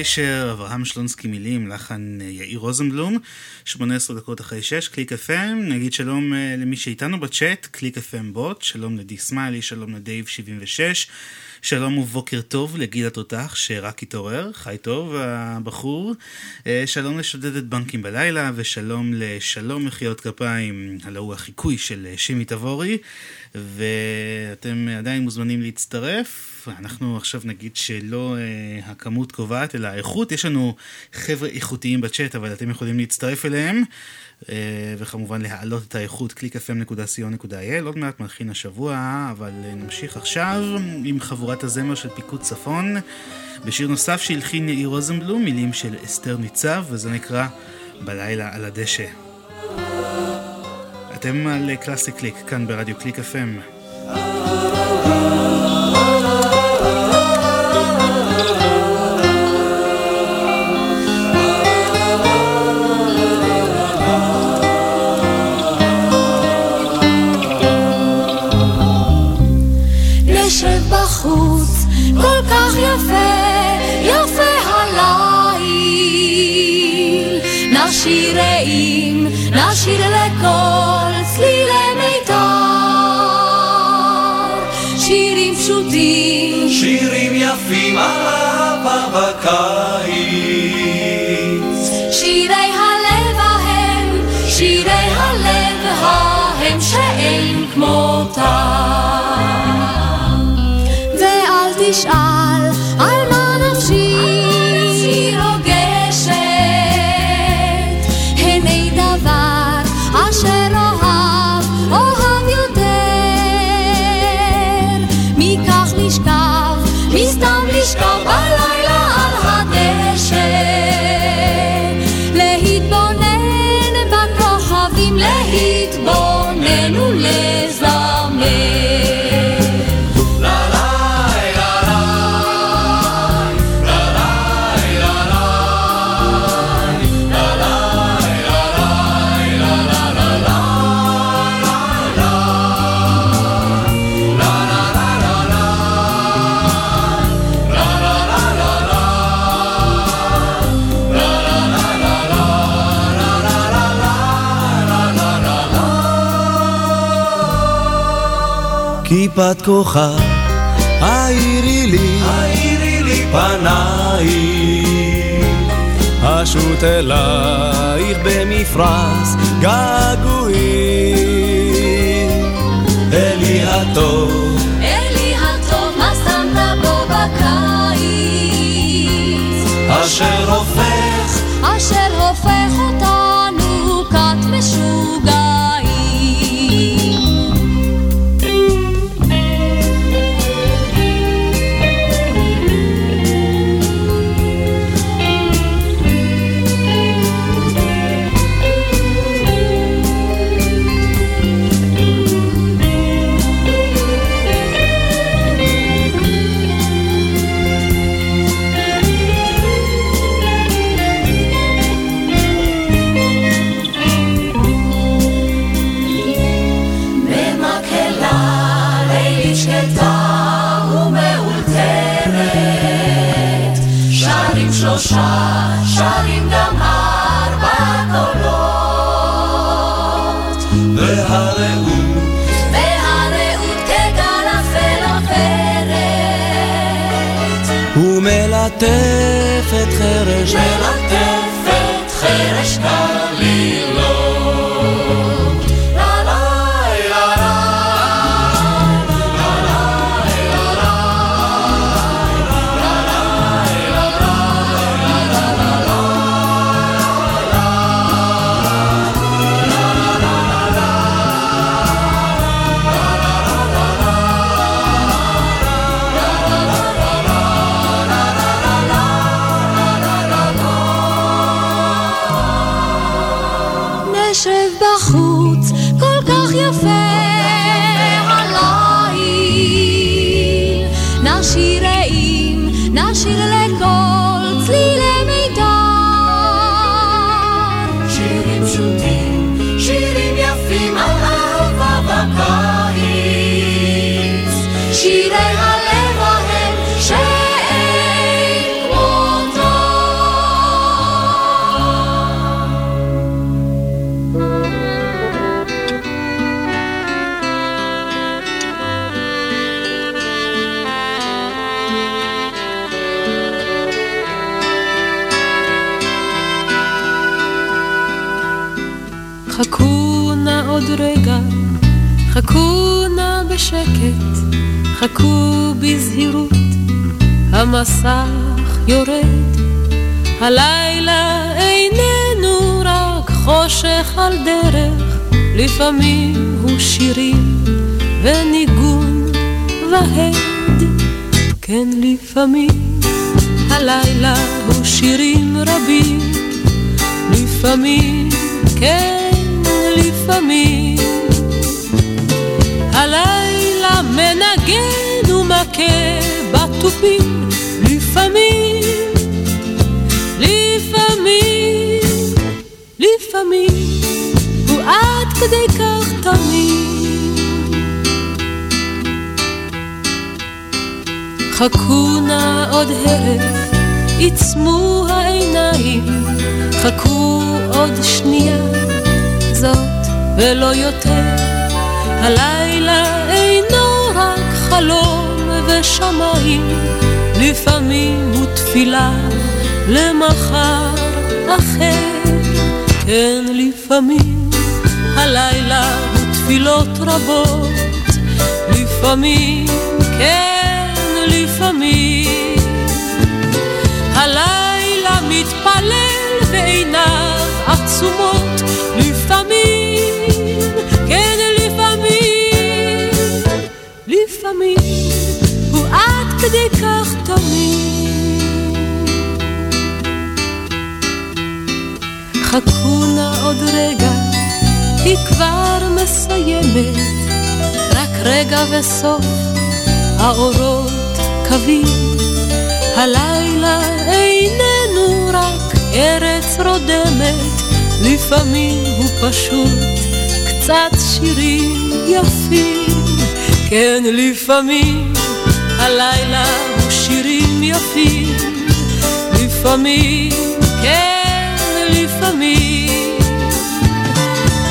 פליישר, אברהם שלונסקי מילים, לחן אה, יאיר רוזנבלום, 18 דקות אחרי 6, קליק FM, נגיד שלום אה, למי שאיתנו בצ'אט, קליק FM בוט, שלום לדי סמיילי, שלום לדייב 76, שלום ובוקר טוב לגיל התותח שרק התעורר, חי טוב הבחור, שלום לשודדת בנקים בלילה ושלום לשלום מחיאות כפיים, הלא הוא החיקוי של שימי תבורי. ואתם עדיין מוזמנים להצטרף. אנחנו עכשיו נגיד שלא אה, הכמות קובעת, אלא האיכות. יש לנו חבר'ה איכותיים בצ'אט, אבל אתם יכולים להצטרף אליהם. אה, וכמובן להעלות את האיכות, www.clickfm.co.il, עוד מעט מלחין השבוע, אבל אה, נמשיך עכשיו עם חבורת הזמר של פיקוד צפון, בשיר נוסף שהלחין יאיר רוזנבלום, מילים של אסתר ניצב, וזה נקרא בלילה על הדשא. אתם על קלאסי קליק, כאן ברדיו קליק FM. נשיר רעים, נשיר לכל צלילי מיתר. שירים פשוטים, שירים יפים על אהבה בקיץ. שירי הלב ההם, שירי הלב ההם שאין כמותם. כיפת כוכב, האירי לי, האירי לי פנייך, אשוט אלייך במפרש געגועים. אלי הטוב, אלי הטוב, מה שמת בו בקיץ? אשר הופך, אשר ומלטפת חרש, מלטפת חרש קלילות חכו בזהירות, המסך יורד. הלילה איננו רק חושך על דרך, לפעמים הוא שירים וניגון והד. כן, לפעמים הלילה הוא שירים רבים, לפעמים, כן, לפעמים. הלילה מנגן בתופים, לפעמים, לפעמים, לפעמים, הוא עד כדי כך תמיד. חכו נא עוד הרף, עיצמו העיניים, חכו עוד שנייה, זאת ולא יותר. הלילה אינו רק חלום ושמיים, לפעמים הוא תפילה למחר אחר. כן, לפעמים הלילה הוא תפילות רבות, לפעמים, כן, לפעמים. הלילה מתפלל ועיניו עצומות, לפעמים, כדי כך תמיד. חכו נא עוד רגע, היא כבר מסיימת, רק רגע וסוף, האורות קווים. הלילה איננו רק ארץ רודמת, לפעמים הוא פשוט קצת שירים יפים. כן, לפעמים הלילה הוא שירים יפים, לפעמים, כן, לפעמים.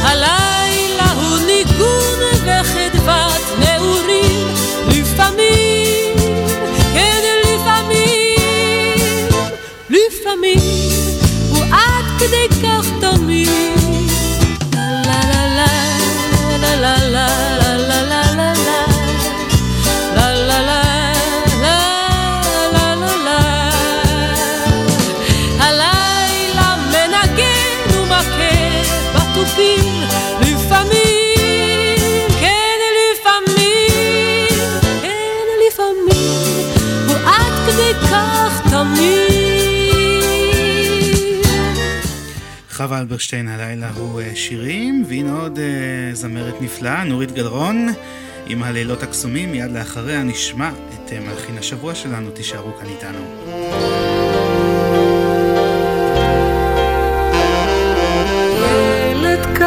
הלילה הוא ניגון וחדוות נעורים, לפעמים, כן, לפעמים, לפעמים, הוא עד כדי כך אלברשטיין הלילה הוא אה, שירים, והנה עוד אה, זמרת נפלאה, נורית גלרון, עם הלילות הקסומים, מיד לאחריה נשמע את אה, מלחין השבוע שלנו, תישארו כאן איתנו. ילד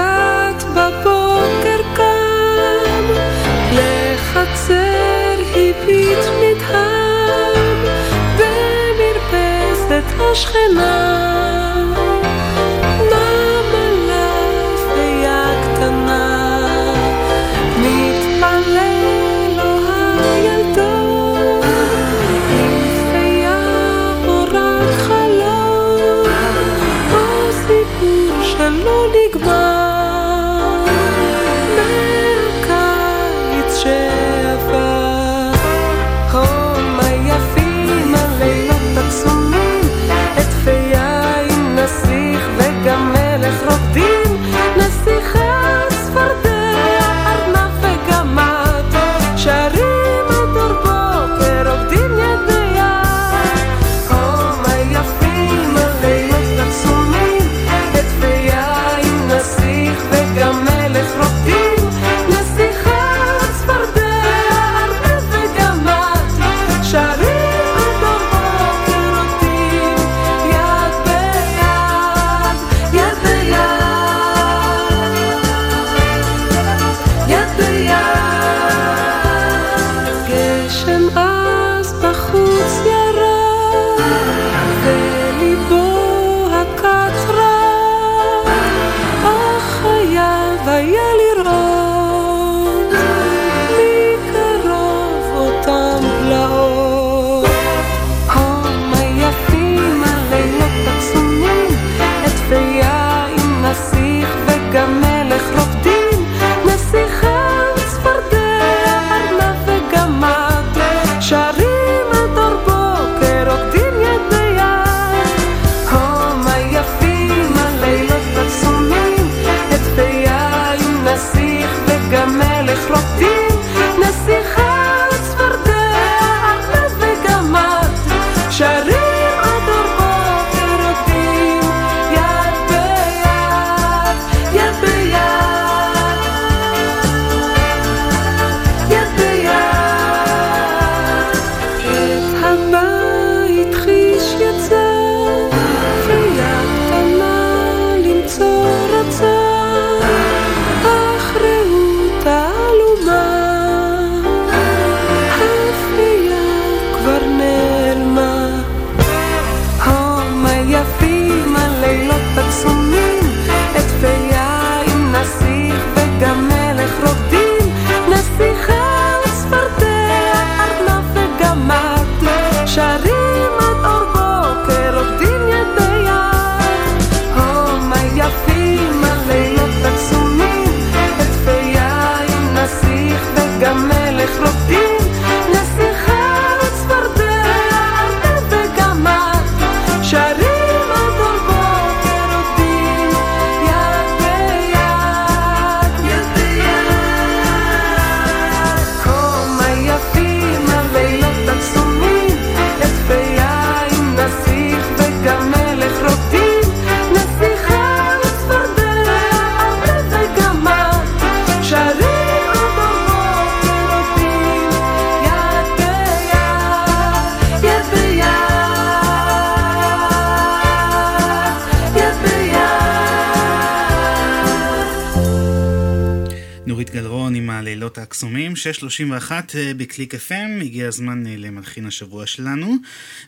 6.31 אה, בקליק FM, הגיע הזמן אה, למלחין השבוע שלנו,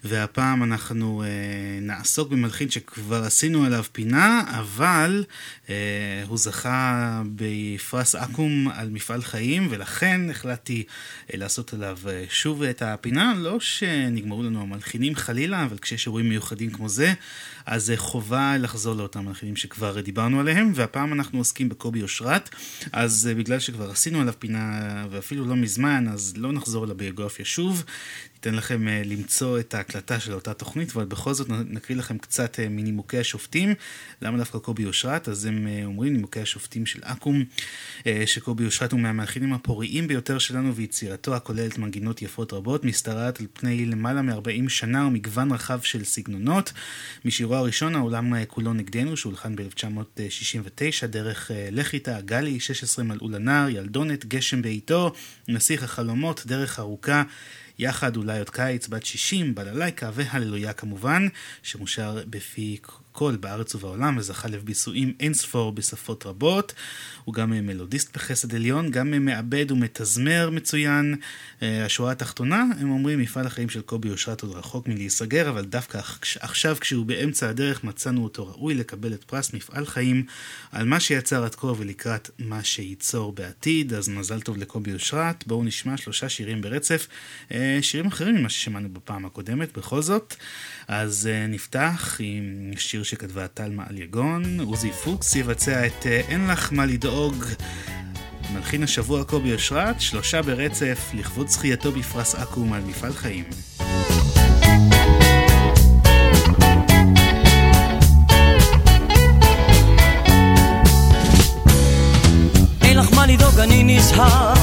והפעם אנחנו אה, נעסוק במלחין שכבר עשינו עליו פינה, אבל אה, הוא זכה בפרס אקו"ם על מפעל חיים, ולכן החלטתי אה, לעשות עליו אה, שוב את הפינה, לא שנגמרו לנו המלחינים חלילה, אבל כשיש אירועים מיוחדים כמו זה, אז אה, חובה לחזור לאותם מלחינים שכבר דיברנו עליהם, והפעם אנחנו עוסקים בקובי אושרת, אז אה, בגלל שכבר עשינו עליו פינה, ואפילו לא מזמן, אז לא נחזור לביוגרפיה שוב. ניתן לכם uh, למצוא את ההקלטה של אותה תוכנית, אבל בכל זאת נקריא לכם קצת uh, מנימוקי השופטים. למה דווקא קובי אושרת? אז הם uh, אומרים נימוקי השופטים של אקו"ם, שקובי אושרת הוא מהמלחינים הפוריים ביותר שלנו, ויצירתו הכוללת מנגינות יפות רבות, משתרעת על פני למעלה מ-40 שנה ומגוון רחב של סגנונות. משירו הראשון, העולם כולו נגדנו, שהולחן ב-1969, דרך לך איתה, גלי, 16 מלאו לנער, ילדונת, גשם בעיתו, נסיך החלומות, דרך ארוכה. יחד אולי עוד קיץ, בת 60, בללייקה והללויה כמובן, שמושר בפי קול בארץ ובעולם וזכה לב ביסויים אין ספור בשפות רבות. הוא גם מלודיסט בחסד עליון, גם מעבד ומתזמר מצוין. השורה התחתונה, הם אומרים, מפעל החיים של קובי אושרת עוד רחוק מלהיסגר, אבל דווקא עכשיו כשהוא באמצע הדרך מצאנו אותו ראוי לקבל את פרס מפעל חיים על מה שיצר עד כה ולקראת מה שייצור בעתיד. אז מזל טוב לקובי אושרת. בואו נשמע שלושה שירים ברצף, שירים אחרים ממה ששמענו בפעם הקודמת, בכל זאת. אז נפתח עם שיר שכתבה טלמה על יגון, עוזי פוקס יבצע את אין לך מה לדאוג. מלחין השבוע קובי אושרת, שלושה ברצף לכבוד זכייתו בפרס אקו"ם על מפעל חיים. לדאוג, אני נזהר,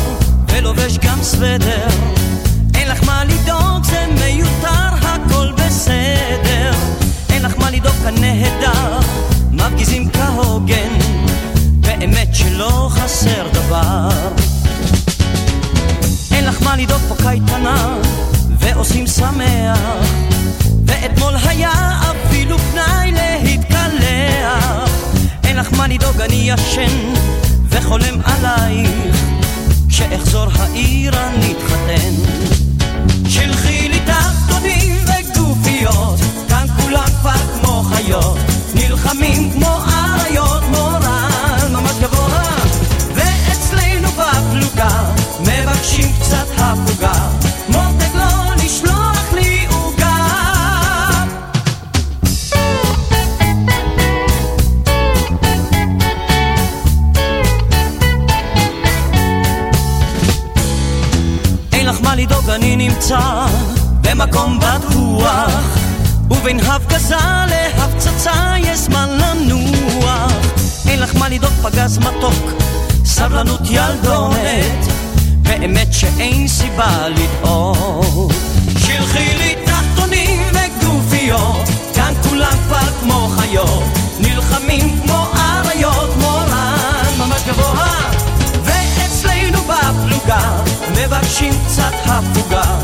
ולובש גם סוודר. אין לך מה לדאוג, זה מיותר, הכל בסדר. אין לך מה לדאוג כאן נהדר, מפגיזים כהוגן, באמת שלא חסר דבר. אין לך מה לדאוג פה קייטנה, ועושים שמח, ואתמול היה אפילו פנאי להתקלח. אין לך מה לדאוג, אני ישן, וחולם עלייך, כשאחזור העיר אני אתחתן. שלחי לי תחתונים וגופיות כאן כולם כבר כמו חיות, נלחמים כמו אריות, מורל ממש גבוה. ואצלנו בפלוגה מבקשים קצת הפוגה, מותק לא לשלוח לי עוגה. אין לך מה לדאוג, אני נמצא במקום בטוח. ובין הפגזה להפצצה יש זמן לנוח. אין לך מה לדאוג פגז מתוק, סבלנות ילדונת, באמת שאין סיבה לדאוג. שלחי לי תחתונים וגופיות, כאן כולם כבר כמו חיות, נלחמים כמו אריות, מורן ממש גבוה. ואצלנו בפלוגה מבקשים קצת הפוגה,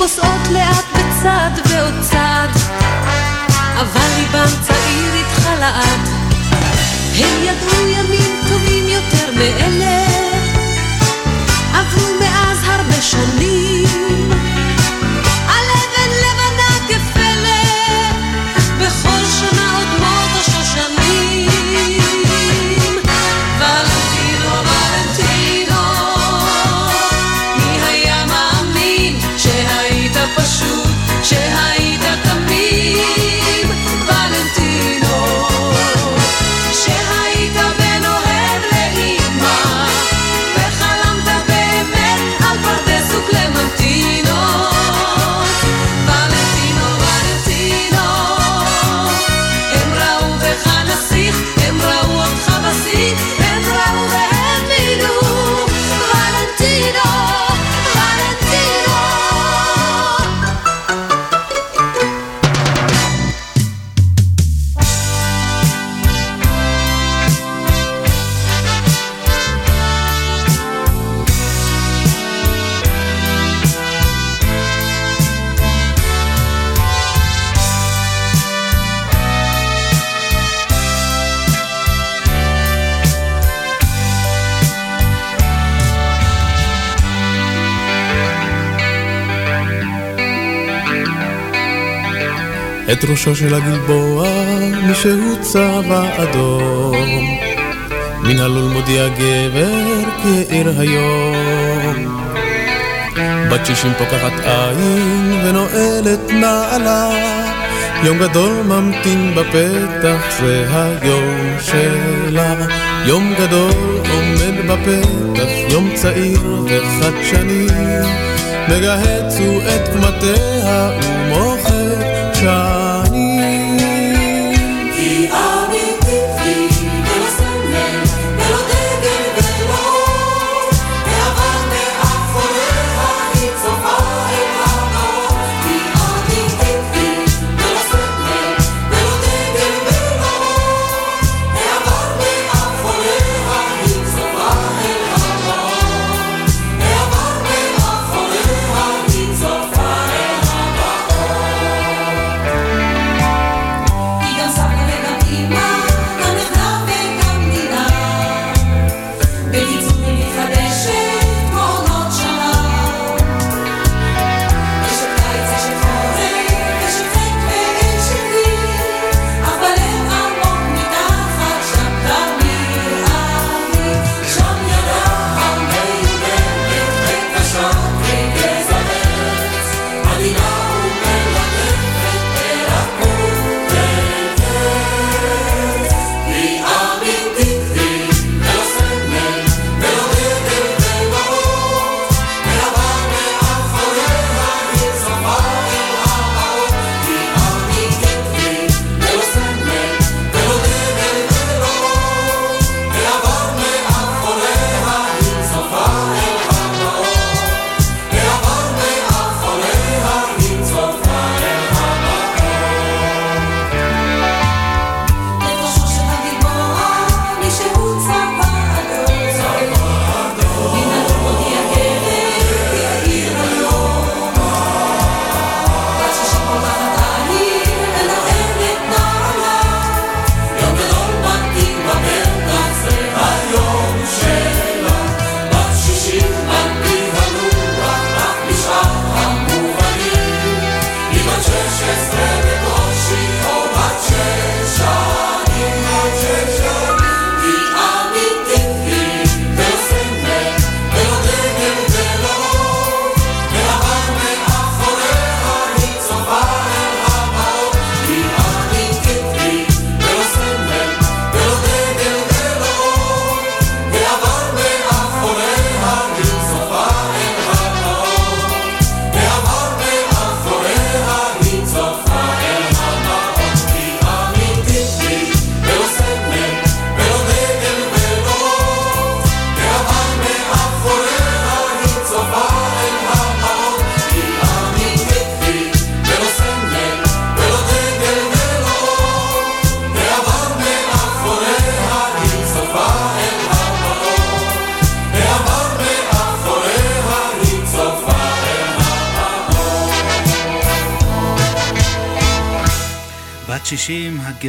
פוסעות לאט בצד ועוד צד, אבל ליבם צעיר איתך לאט. הם ידעו את ראשו של הגלבוע, מישהו צבע אדום. מן הלול מודיע גבר, כי היום. בת שישים פוקחת עין ונועלת נעלה, יום גדול ממתין בפתח, זה היום שלה. יום גדול עומד בפתח, יום צעיר וחדשני, מגהצו את מטיה ומוח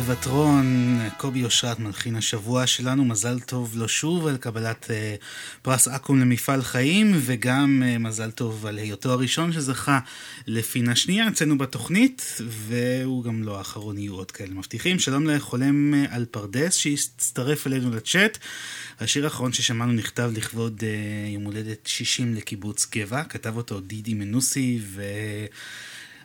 60, הגבעטרון, קובי אושרת מלחין השבוע שלנו, מזל טוב לו שוב על קבלת uh, פרס אקו"ם למפעל חיים, וגם uh, מזל טוב על היותו הראשון שזכה לפינה שנייה אצלנו בתוכנית, והוא גם לא האחרון, יהיו עוד כאלה מבטיחים. שלום לחולם uh, על פרדס שהצטרף אלינו לצ'אט. השיר האחרון ששמענו נכתב לכבוד uh, יום הולדת 60 לקיבוץ גבע, כתב אותו דידי מנוסי, ו...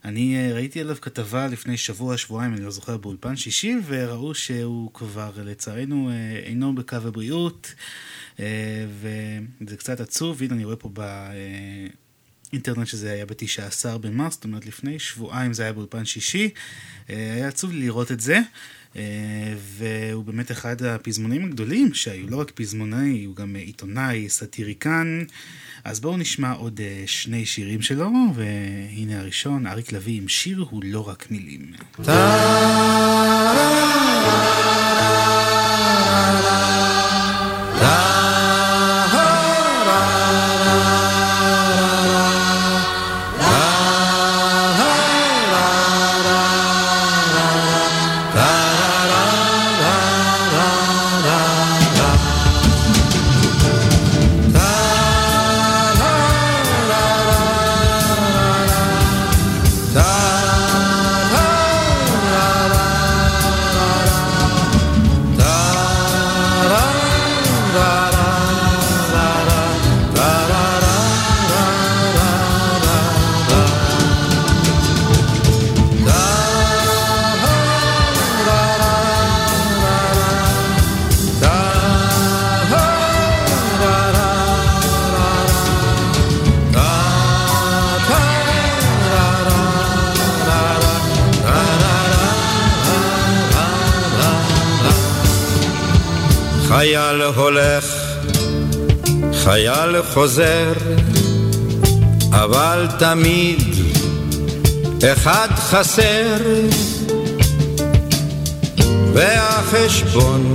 אני אה, ראיתי עליו כתבה לפני שבוע, שבועיים, אני לא זוכר, באולפן שישי, וראו שהוא כבר לצערנו אה, אינו בקו הבריאות, אה, וזה קצת עצוב, הנה אני רואה פה באינטרנט שזה היה ב-19 במרס, זאת אומרת לפני שבועיים זה היה באולפן שישי, היה עצוב לי לראות את זה. והוא באמת אחד הפזמונים הגדולים שהיו, לא רק פזמונאי, הוא גם עיתונאי, סאטיריקן. אז בואו נשמע עוד uh, שני שירים שלו, והנה הראשון, אריק לביא עם שיר הוא לא רק מילים. חוזר, אבל תמיד אחד חסר, והחשבון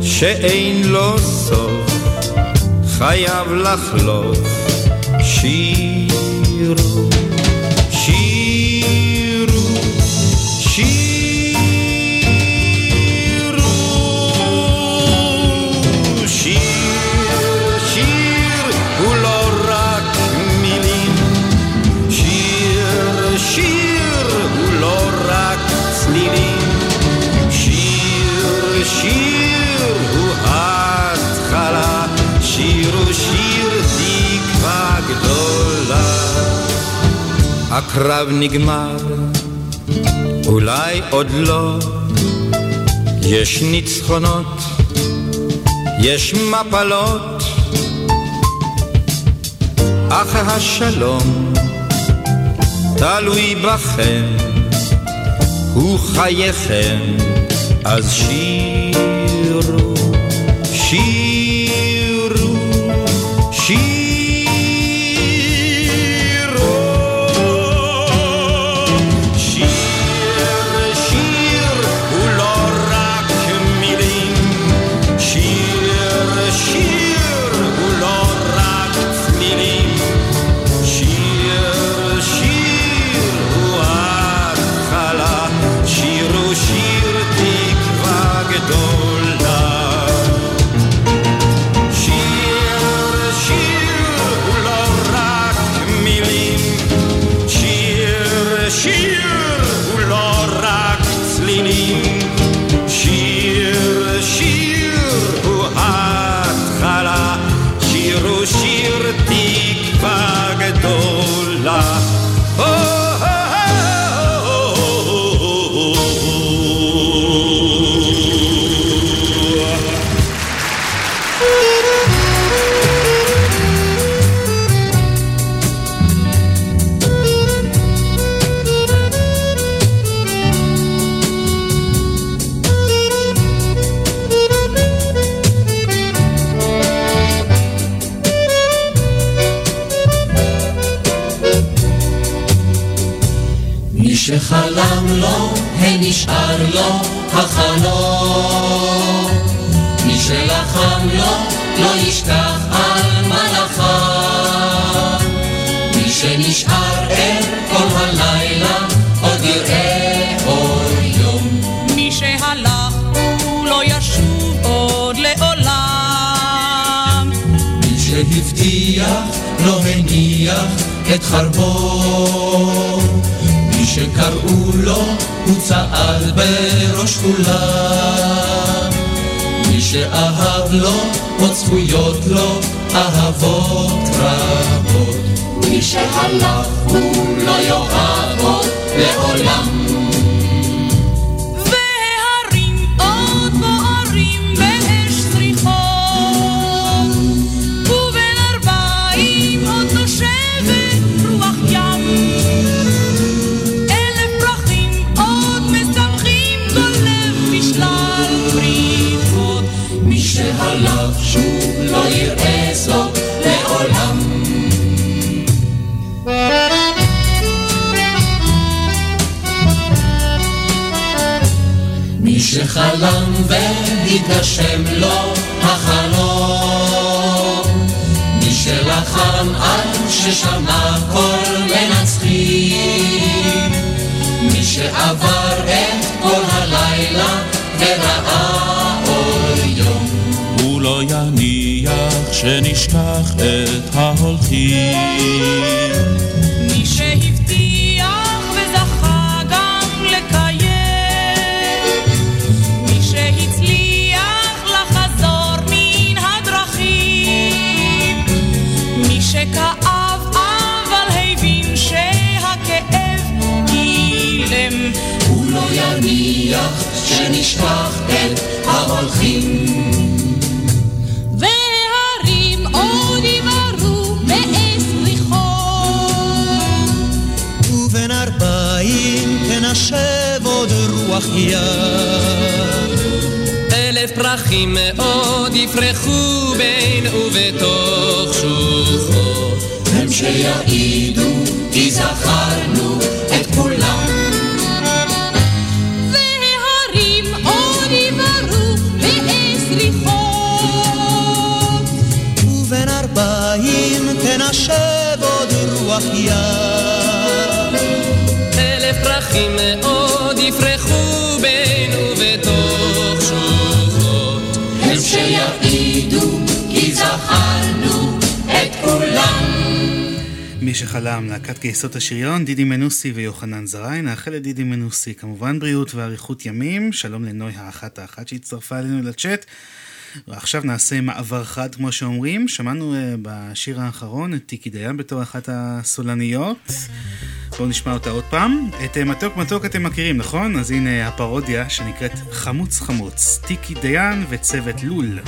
שאין לו סוף חייב לחלוף שירו, הקרב נגמר, אולי עוד לא, יש ניצחונות, יש מפלות, אך השלום תלוי בכם, הוא חייכם, אז שירו, שירו, שחלם לו, הנשאר לו החלום. מי שלחם לו, לא ישכח על מלאכיו. מי שנשאר ער כל הלילה, עוד יראה אור יום. מי שהלך, הוא לא ישוב עוד לעולם. מי שהבטיח, לא הניח את חרבו. שקראו לו, הוא צעד בראש כולם. מי שאהב לו, עוד צפויות לו אהבות רבות. מי שהלך הוא לא יאהב עוד לעולם. שחלם והתגשם לו החלום. מי שלחם עד ששמע קול מנצחים. מי שעבר את כל הלילה וראה אור יום. הוא לא יניח שנשכח את ההולכים. מי שהבטיח יניח שנשכח את ההולכים. והרים עוד יבערו מעש ריחון. ובין ארבעים תנשב עוד רוח ים. אלף פרחים מאוד יפרחו בין ובתוך שוחו. הם שיעידו כי זכרנו מי שחלם, להקת גייסות השריון, דידי מנוסי ויוחנן זרעי, נאחל לדידי מנוסי כמובן בריאות ואריכות ימים, שלום לנוי האחת האחת שהצטרפה אלינו לצ'אט. ועכשיו נעשה מעבר חד כמו שאומרים, שמענו uh, בשיר האחרון את טיקי דיין בתור אחת הסולניות, בואו נשמע אותה עוד פעם. את uh, מתוק מתוק אתם מכירים נכון? אז הנה הפרודיה שנקראת חמוץ חמוץ, טיקי דיין וצוות לול.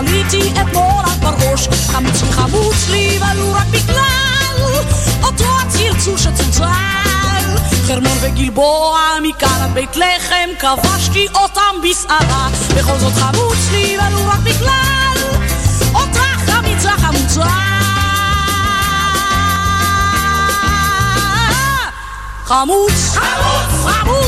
עליתי אתמול רק בראש חמוץ לי חמוץ לי ולו רק בגלל אותו הצרצור שצוצל חרמון וגלבוע מכאן עד בית לחם כבשתי אותם בסערה בכל זאת חמוץ לי ולו רק בגלל אותה חמיצה חמוצה. חמוץ, חמוץ, חמוץ,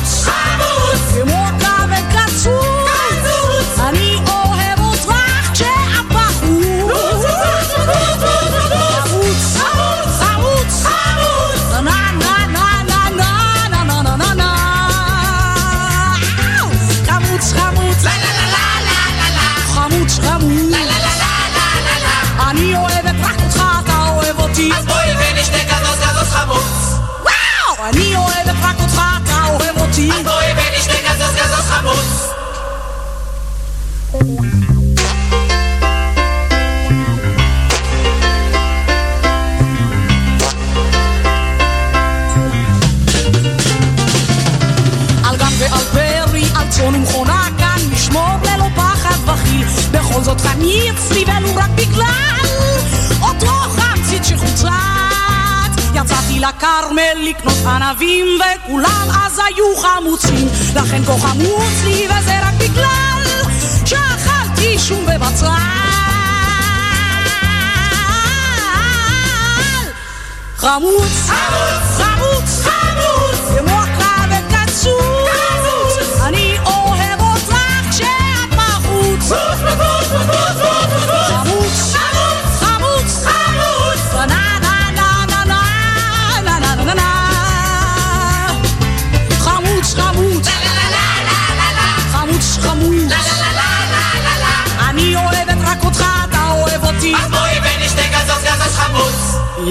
רק אותך, אתה אוהב אותי אז בואי ונשתה כזוז כזוז חמוץ על גן ועל פרי, על צאן ומכונה כאן נשמור ללא פחד וכיל בכל זאת חמיץ לי ולו רק בגלל אותו חמצית שחוצת יצאתי לכרמל לקנות ענבים וכולם אז היו חמוצים. לכן כה חמוץ לי וזה רק בגלל שאכלתי שום בבצל. חמוץ, חמוץ,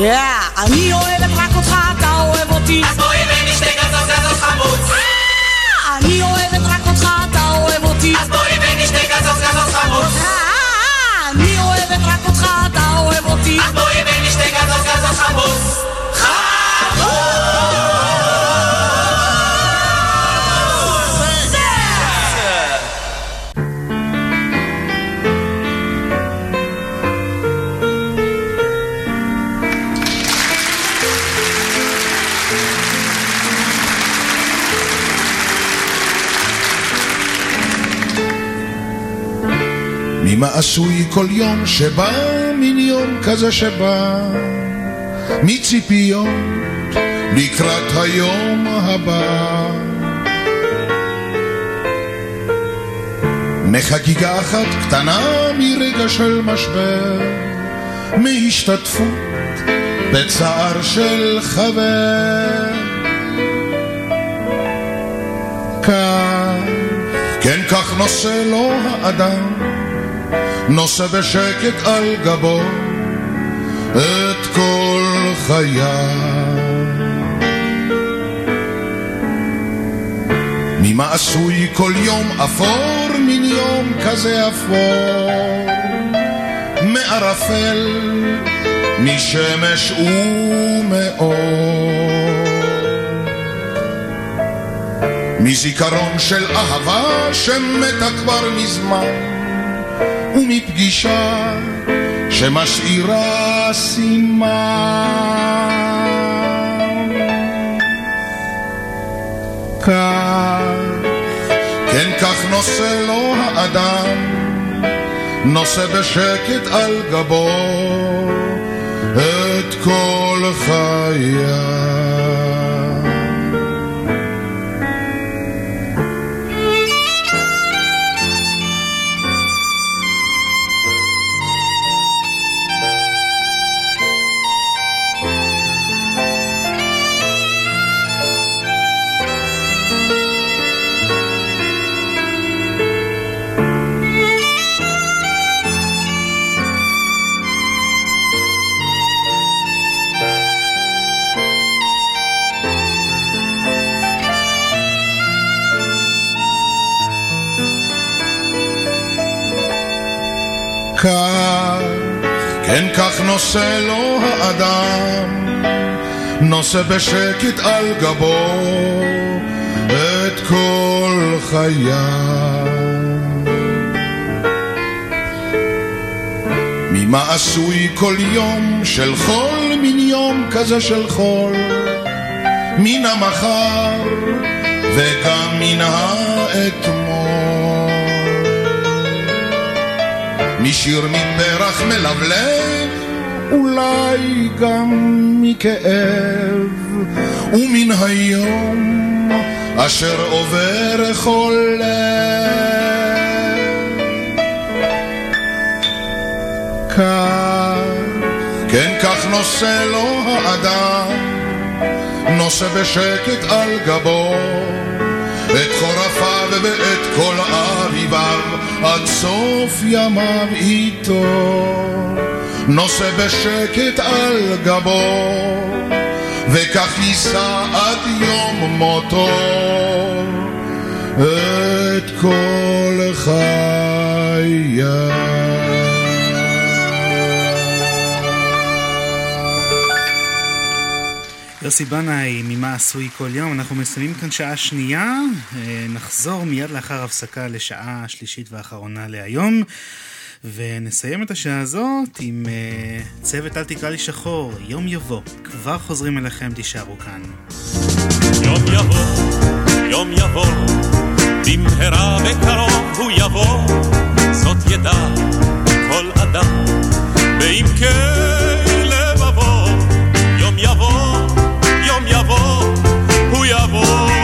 Yeah, אני אוהבת רק אותך, אתה אוהב אותי. אז בואי ונשתה גזוז גזוז חמוץ. אני אוהבת רק אותך, אתה אוהב אותי. אז בואי ונשתה גזוז גזוז חמוץ. אני אוהבת רק אותך, אתה אוהב אותי. אז בואי ונשתה גזוז גזוז חמוץ. ממה עשוי כל יום שבא, מין יום כזה שבא, מציפיות לקראת היום הבא. מחגיגה אחת קטנה מרגע של משבר, מהשתתפות בצער של חבר. כך, כן כך נושא לו האדם, נושא בשקט על גבו את כל חייו. ממה עשוי כל יום אפור, מן יום כזה אפור, מערפל, משמש ומאור. מזיכרון של אהבה שמתה כבר מזמן, ומפגישה שמשאירה סימן. כך, כן כך נושא לו האדם, נושא בשקט על גבו את כל חייו. כך, כן כך נושא לו האדם, נושא בשקט על גבו את כל חייו. ממה עשוי כל יום של חול, מן יום כזה של חול, מן המחר וגם מן האתמול. משיר מפרח מלבלב, אולי גם מכאב, ומן היום אשר עובר חולה. כך, כן כך נושא לו האדם, נושא בשקט על גבו. את חורפיו ואת כל אביביו עד סוף ימיו איתו. נושא בשקט על גבו וכך יישא עד יום מותו. את כל חייו יוסי בנאי, ממה עשוי כל יום, אנחנו מסיימים כאן שעה שנייה, אה, נחזור מיד לאחר הפסקה לשעה השלישית והאחרונה להיום, ונסיים את השעה הזאת עם אה, צוות אל תקרא לי שחור, יום יבוא, כבר חוזרים אליכם, תישארו כאן. יום יבוא, יום יבוא, במהרה בקרוב הוא יבוא, זאת ידע כל אדם, ואם כן הוא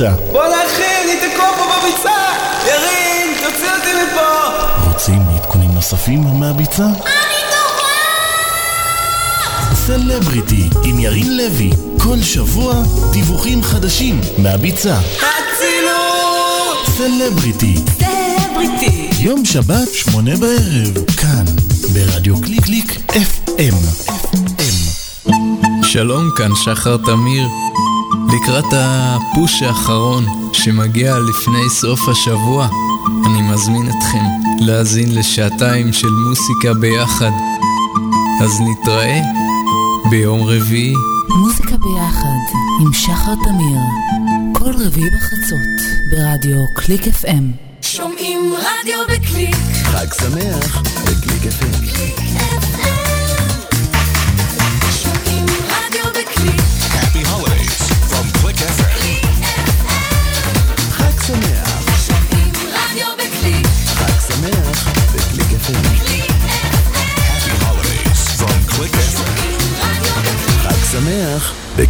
מהביצה. בואנה אחי, אני תקוע פה בביצה! ירין, תוציא אותי מפה! רוצים עדכונים נוספים מהביצה? סלבריטי עם ירין לוי, כל שבוע דיווחים חדשים מהביצה. אצילות! סלבריטי, סלבריטי! יום שבת, שמונה בערב, כאן, ברדיו קליק קליק FM. שלום, כאן שחר תמיר. לקראת הפוש האחרון שמגיע לפני סוף השבוע, אני מזמין אתכם להאזין לשעתיים של מוסיקה ביחד. אז נתראה ביום רביעי. מוזיקה ביחד עם שחר תמיר, כל רביעי בחצות, ברדיו קליק FM. שומעים רדיו בקליק. חג שמח בקליק FM.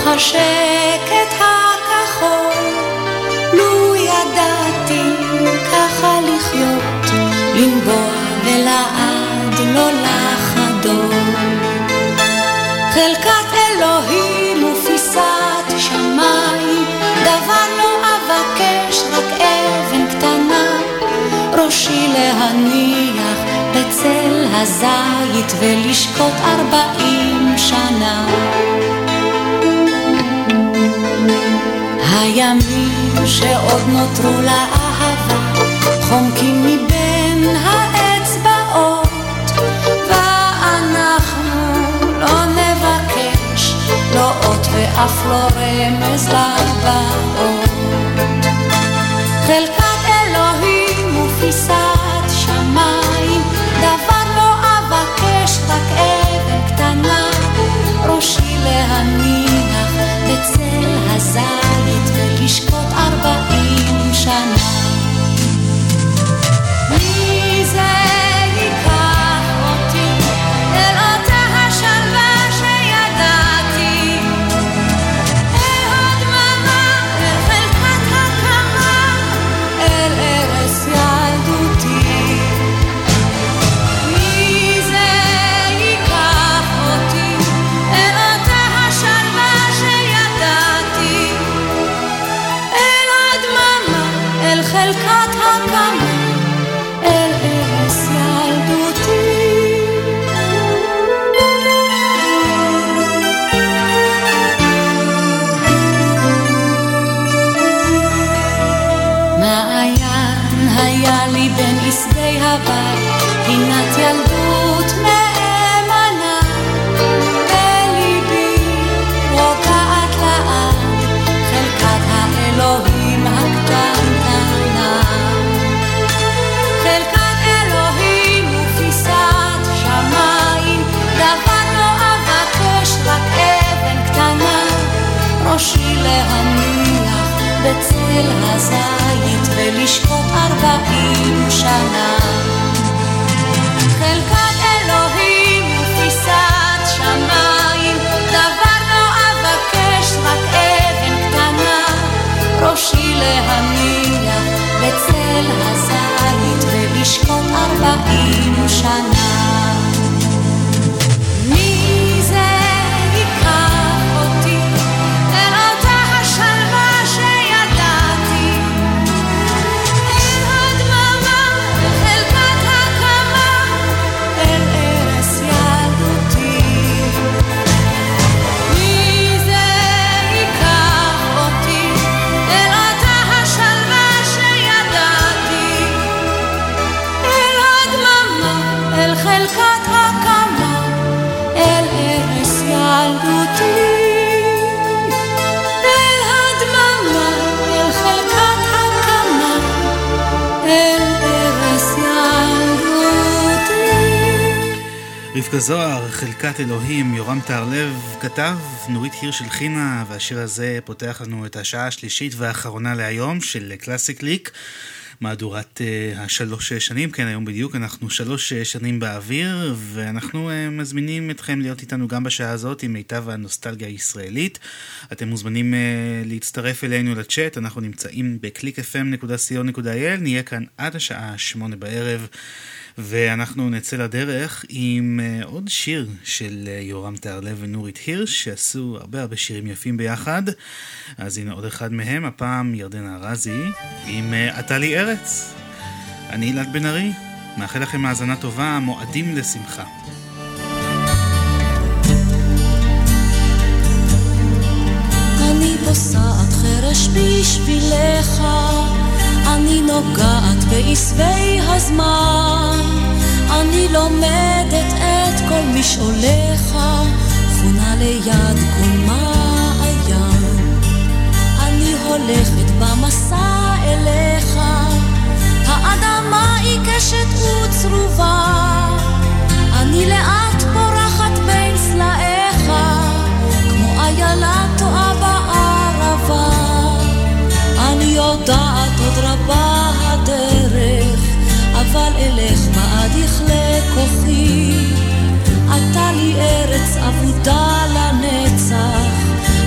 בתוך השקט הכחול. לו ידעתי ככה לחיות, לנבוע ולעד לא לחדול. חלקת אלוהים ופיסת שמיים, דבר לא אבקש, רק אבן קטנה, ראשי להניח בצל הזית ולשקוט ארבעים שנה. הימים שעוד נותרו לאהבה חומקים מבין האצבעות ואנחנו לא נבקש לא אות ואף לא רמז לבאות. חלקת אלוהים ופיסת שמיים דבר לא אבקש רק אבן קטנה ראשי להניח בצל הזית להניח בצל הזית ולשקוט ארבעים שנה. חלקת אלוהים ופיסת שמיים, דבר לא אבקש, רק אבן קטנה, ראשי להניח בצל הזית ולשקוט ארבעים שנה. רבקה זוהר, חלקת אלוהים, יורם טהרלב כתב, נורית הירש הלחינה, והשיר הזה פותח לנו את השעה השלישית והאחרונה להיום של קלאסיק ליק. מהדורת uh, השלוש שנים, כן היום בדיוק, אנחנו שלוש uh, שנים באוויר ואנחנו uh, מזמינים אתכם להיות איתנו גם בשעה הזאת עם מיטב הנוסטלגיה הישראלית. אתם מוזמנים uh, להצטרף אלינו לצ'אט, אנחנו נמצאים ב-clickfm.co.il, נהיה כאן עד השעה שמונה בערב. ואנחנו נצא לדרך עם uh, עוד שיר של uh, יורם טהרלב ונורית הירש, שעשו הרבה הרבה שירים יפים ביחד. אז הנה עוד אחד מהם, הפעם ירדנה ארזי, עם "אתה לי ארץ". אני אלעד בן ארי, מאחל לכם האזנה טובה, מועדים לשמחה. אני פוסעת חרש בשבילך, אני נוגעת בעשבי הזמן, אני לומדת את כל משעוליך, חונה ליד כל מעיין. אני הולכת במסע אליך, האדמה עיקשת וצרובה, אני לאט יודעת עוד רבה הדרך, אבל אלך בעד יכלה כוחי. אתה לי ארץ אבודה לנצח,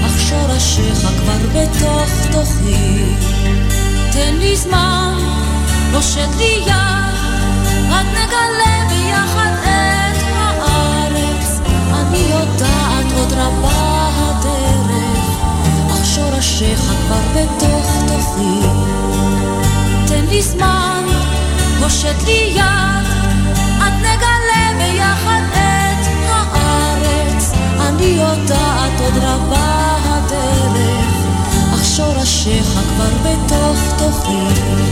אך שורשיך כבר בתוך תוכי. תן לי זמן, נושט לי יד, רק נגלה ביחד את הארץ. אני יודעת עוד רבה אך שורשיך כבר בתוך תוכי. תן לי זמן, הושט לי יד, את נגלה ביחד את הארץ. אני יודעת עוד רבה הדרך, אך שורשיך כבר בתוך תוכי.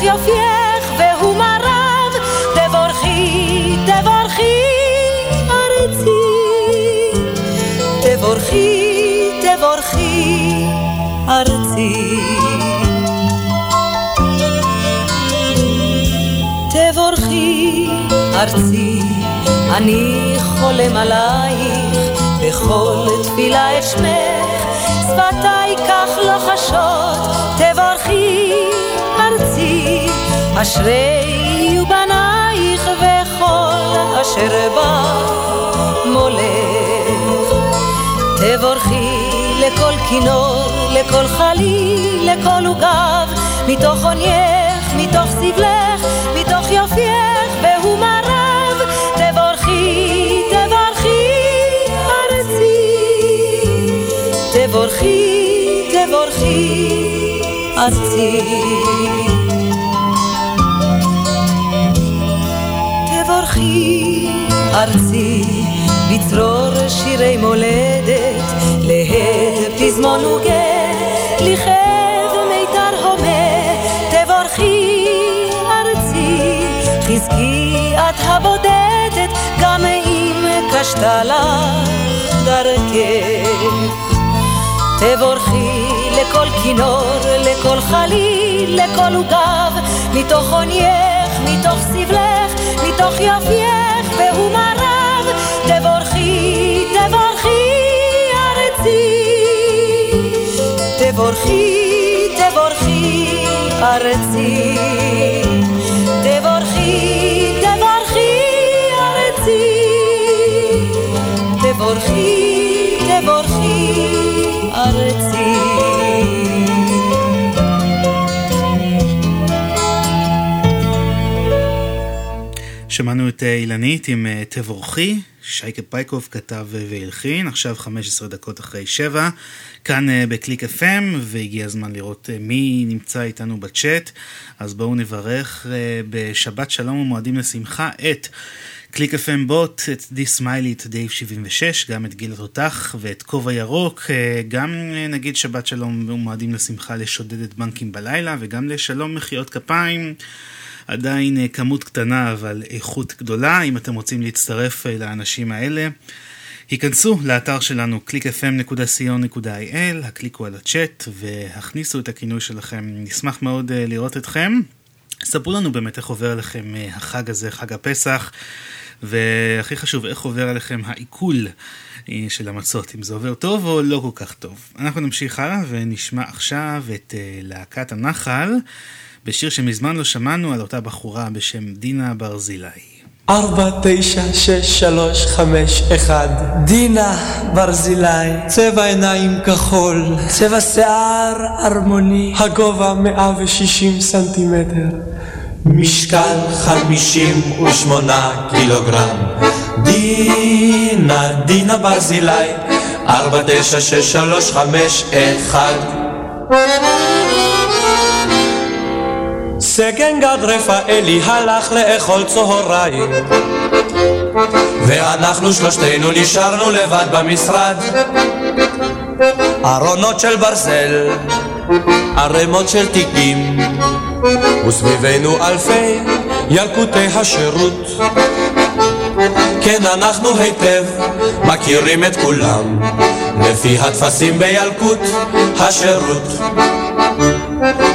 מתוך יופייך והוא מרב. תבורכי, תבורכי, ארצי. תבורכי, תבורכי, ארצי. תבורכי, ארצי. אני חולם עלייך בכל תפילה את שמך, שפתיי כך לוחשות, תבורכי אשרי בנייך וכל אשר בא מולך. תבורכי לכל כינור, לכל חליל, לכל עוגב, מתוך עונייך, מתוך סבלך, מתוך יופייך, והוא מרב, תבורכי, תבורכי, ארצי. תבורכי, תבורכי, ארצי. תבורכי, ארצי, בצרור שירי מולדת, להד פזמון וגט, לכאב מיתר הומה, תבורכי, ארצי, חזקי את הבודדת, גם אם קשתה לך דרכך. תבורכי לכל כינור, לכל חליל, לכל עוגב, מתוך עונייך, מתוך סבלך, מתוך יופייך, והוא מרב. תבורכי, תבורכי, ארצי. תבורכי, תבורכי, ארצי. תבורכי, תבורכי, ארצי. תבורכי, תבורכי, ארצי. שמענו את אה, אילנית עם אה, תבורכי, שייקה פייקוב כתב אה, והלחין, עכשיו 15 דקות אחרי 7, כאן בקליק FM, והגיע הזמן לראות מי נמצא איתנו בצ'אט, אז בואו נברך בשבת שלום ומועדים לשמחה את קליק FM בוט, את די סמיילי, את דייב 76, גם את גיל התותח ואת כובע ירוק, גם נגיד שבת שלום ומועדים לשמחה לשודדת בנקים בלילה, וגם לשלום מחיאות כפיים. עדיין אה, כמות קטנה אבל איכות גדולה, אם אתם רוצים להצטרף אה, לאנשים האלה. היכנסו לאתר שלנו www.clickfm.co.il, הקליקו על הצ'אט והכניסו את הכינוי שלכם, נשמח מאוד אה, לראות אתכם. ספרו לנו באמת איך עובר עליכם החג הזה, חג הפסח, והכי חשוב, איך עובר עליכם העיכול של המצות, אם זה עובר טוב או לא כל כך טוב. אנחנו נמשיך הלאה ונשמע עכשיו את להקת הנחל. בשיר שמזמן לא שמענו על אותה בחורה בשם דינה ברזילי. ארבע, תשע, שש, שלוש, חמש, אחד. דינה ברזילי, צבע עיניים כחול, צבע שיער ארמוני, הגובה מאה ושישים סנטימטר. משקל חמישים ושמונה קילוגרם. דינה, דינה ברזילי, ארבע, תשע, שש, שלוש, חמש, אחד. סגן גד רפאלי הלך לאכול צהריים. ואנחנו שלושתנו נשארנו לבד במשרד. ארונות של ברזל, ערימות של תיקים וסביבנו אלפי ילקוטי השירות. כן אנחנו היטב מכירים את כולם לפי הטפסים בילקוט השירות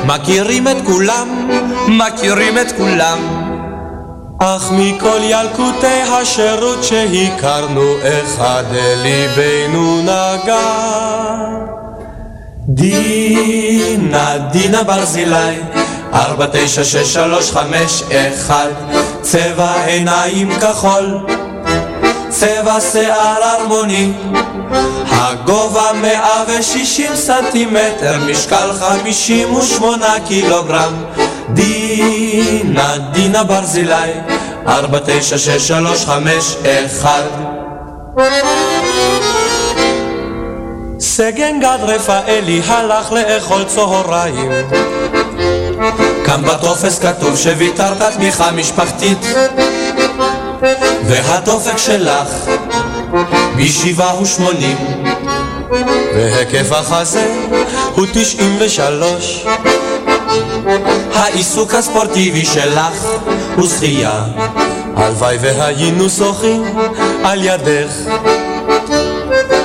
מכירים את כולם, מכירים את כולם. אך מכל ילקוטי השירות שהכרנו, אחד ליבנו נגע. דינה, דינה ברזילי, ארבע, תשע, שש, שלוש, חמש, אחד, צבע עיניים כחול. צבע שיער הרמוני, הגובה מאה ושישים סנטימטר, משקל חמישים ושמונה קילוגרם. דינה, דינה ברזילי, ארבע, תשע, שש, שלוש, חמש, אחד. סגן גד רפאלי הלך לאכול צהריים כאן בטופס כתוב שוויתרת תמיכה משפחתית והדופק שלך משבעה ושמונים והיקף החזה הוא תשעים ושלוש. העיסוק הספורטיבי שלך הוא שחייה. הלוואי והיינו שוחים על ידך.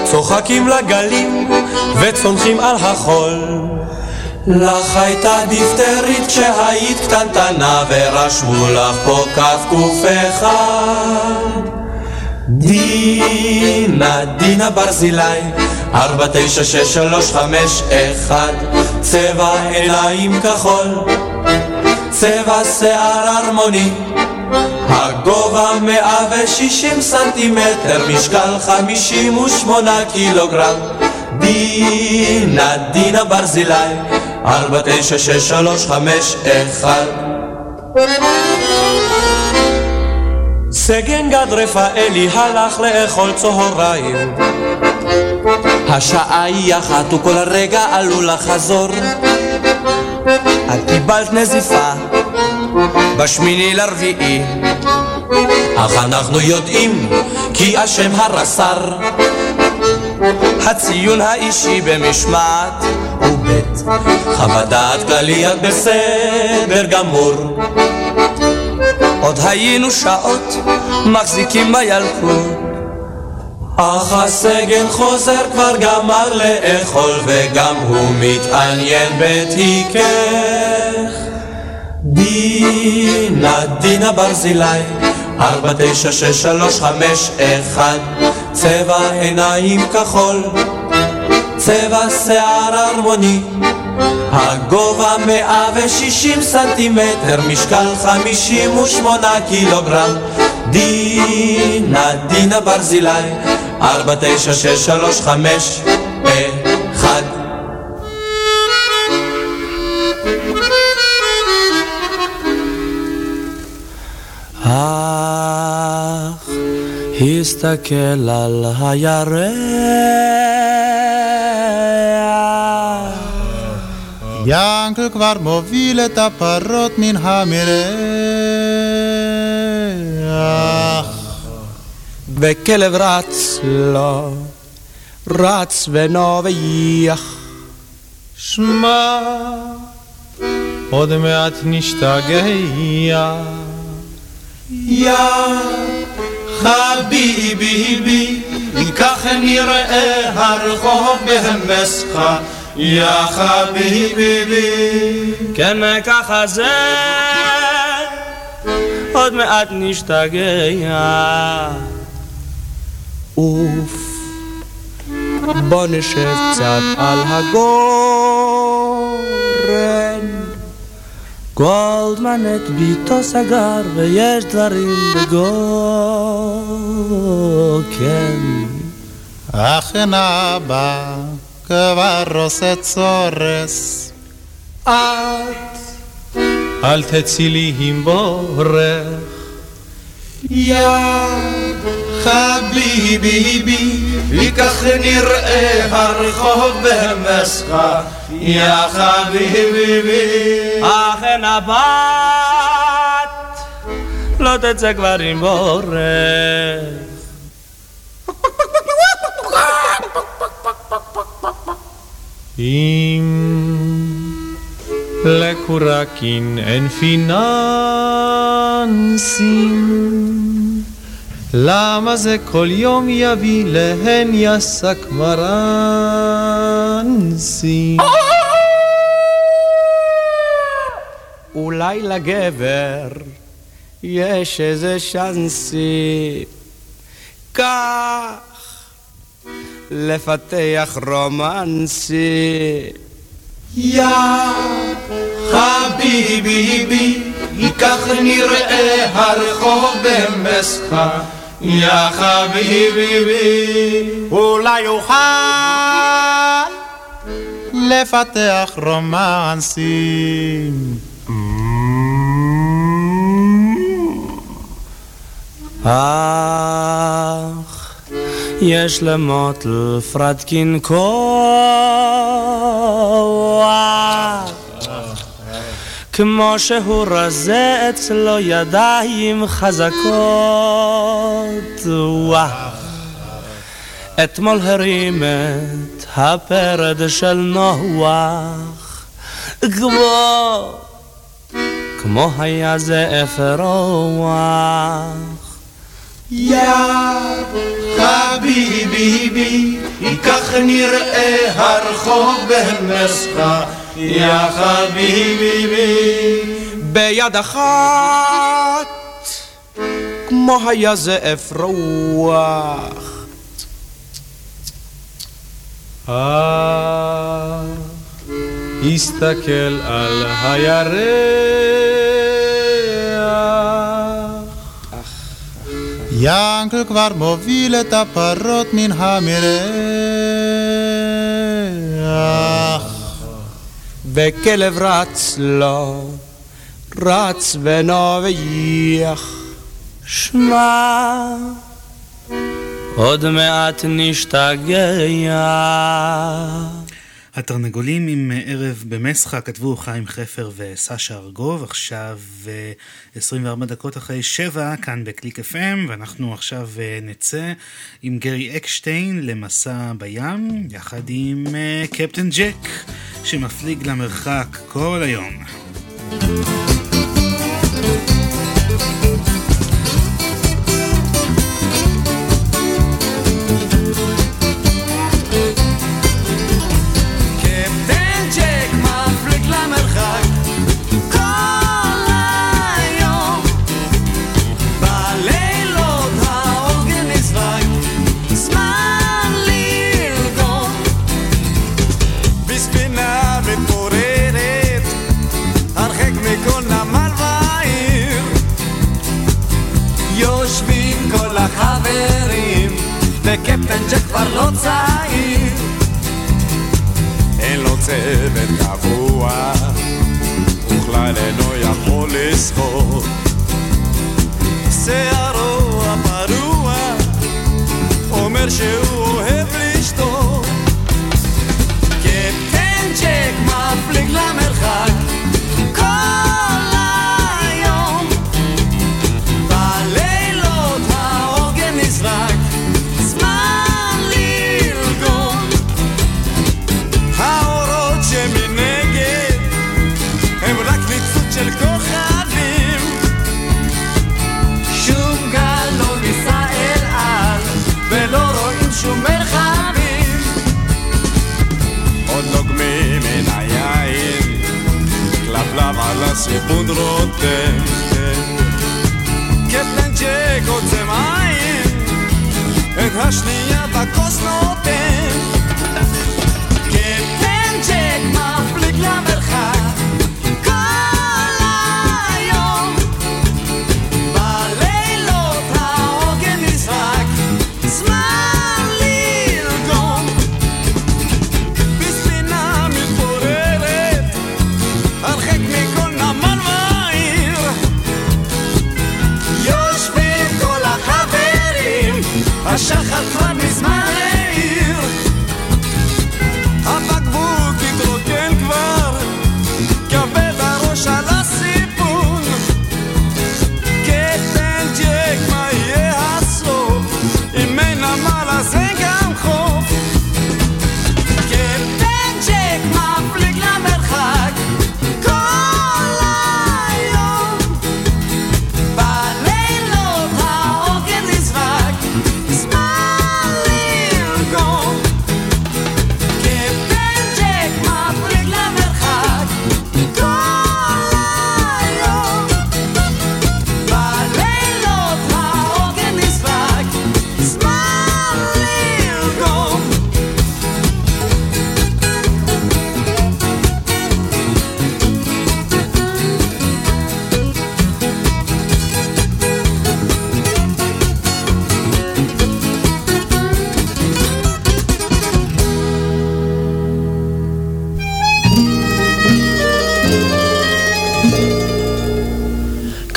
צוחקים לגלים וצונחים על החול לך הייתה דיפטרית כשהיית קטנטנה ורשמו לך פה כ"ק אחד. דינה, דינה ברזילי ארבע, תשע, שש, שלוש, חמש, אחד. צבע עיניים כחול צבע שיער הרמוני. הגובה מאה ושישים סנטימטר משקל חמישים ושמונה קילוגרם. דינה, דינה ברזילי ארבע, תשע, שש, שלוש, חמש, אחד. סגן גד רפאלי הלך לאכול צהריים. השעה היא אחת וכל רגע עלול לחזור. את קיבלת נזיפה בשמיני לרביעי. אך אנחנו יודעים כי אשם הרס"ר. הציון האישי במשמעת ובית חוות דעת כללי את בסדר גמור. עוד היינו שעות מחזיקים בילקוט. אך הסגן חוזר כבר גמר לאכול וגם הוא מתעניין בתיקך. דינה, דינה ברזילי ארבע, תשע, שש, שלוש, חמש, אחד צבע עיניים כחול צבע שיער הרמוני הגובה מאה ושישים סנטימטר משקל חמישים ושמונה קילוגרם. דינה, דינה ברזילי ארבע, תשע, שש, הסתכל על הירח. ינקל כבר מוביל את הפרות מן המרח. וכלב רץ לו, רץ ונובח. שמע, עוד מעט נשתגע. יא חביבי, כך נראה הרחוב בהמסך, יא חביבי. כן, ככה זה, עוד מעט נשתגע. אוף, בוא נשב קצת על הגורן. גולדמן את ביתו סגר ויש דברים בגוקן. אכן אבא כבר עושה צורס. את אל תצאי לי עם בורך. יא חביבי, כך נראה הרחוב במסך, יא חביבי. אכן הבת לא תצא כבר עם בורך. אם לקורקין אין פיננסים, למה זה כל יום יביא להן יסק מרנסים? אולי לגבר יש איזה שאנסי. כך לפתח רומנסי. יא חביבי, כך נראה הרחוב במסך, יא חביבי. אולי אוכל לפתח רומנסים. אך יש למוטל פרדקין כוח כמו שהוא רזה אצלו ידיים חזקות. וואו אתמול הרים את הפרד של נוח. כמו כמו היה זה אפרוח יא חביבי, כך נראה הרחוב במסך, יא חביבי. ביד אחת כמו היה זה אפרוח אה, הסתכל על הירח. ינקל כבר מוביל את הפרות מן המרח. וכלב רץ לו, רץ ונובח. שמע, עוד מעט נשתגע. התרנגולים עם ערב במסחה כתבו חיים חפר וסשה ארגוב, עכשיו אה, 24 דקות אחרי שבע כאן בקליק FM, ואנחנו עכשיו אה, נצא עם גרי אקשטיין למסע בים, יחד עם אה, קפטן ג'ק, שמפליג למרחק כל היום. קפטן שכבר לא צעיר, אין לו צוות קבוע, וכלל אינו יכול לזכור. שערו הפרוע אומר שהוא si pudrote Kjetë në gjeko të majin E në hashnia ta kosnote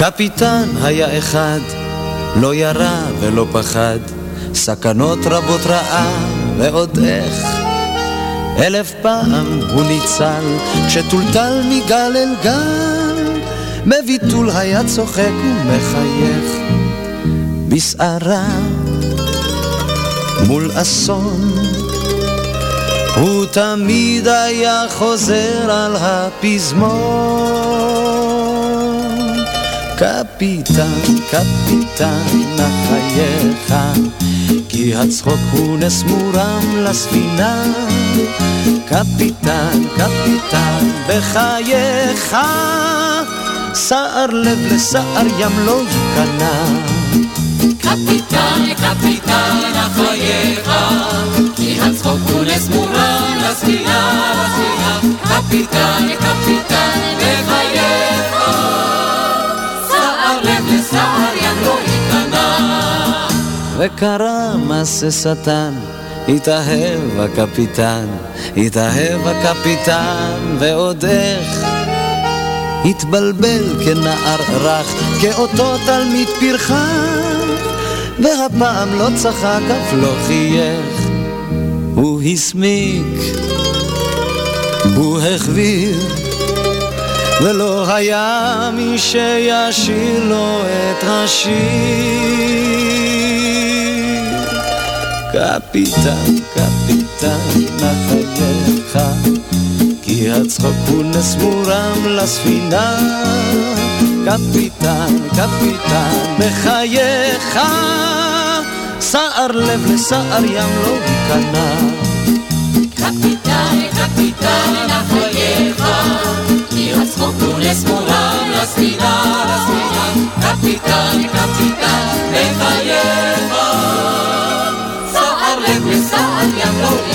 קפיטן היה אחד, לא ירה ולא פחד, סכנות רבות ראה ועוד איך. אלף פעם הוא ניצל, כשטולטל מגל אל גל, בביטול היה צוחק ומחייך. בסערה, מול אסון, הוא תמיד היה חוזר על הפזמון. קפיטן, קפיטן, החייך, כי הצחוק הוא נס מורם לספינה. קפיטן, קפיטן, בחייך, סער לב לסער ים לא ייכנע. קפיטן, קפיטן, החייך, כי הצחוק הוא נס מורם לספינה, לספינה. קפיטן, קפיטן, בחייך, ייכנע. וקרה מעשה שטן, התאהב הקפיטן, התאהב הקפיטן, ועוד איך. התבלבל כנער רך, כאותו תלמיד פרחח, והפעם לא צחק אף לא חייך. הוא הסמיק, הוא החביר, ולא היה מי שישיר לו את השיר. קפיטן, קפיטן, לחייך, כי הצחוק הוא נס מורם לספינה. קפיטן, קפיטן, בחייך, סער לב לסער ים לא ייכנע. קפיטן, קפיטן, החייך, כי הצחוק הוא נס מורם לספינה, לספינה. קפיטן, קפיטן, בחייך, סער לב לסער ים לא.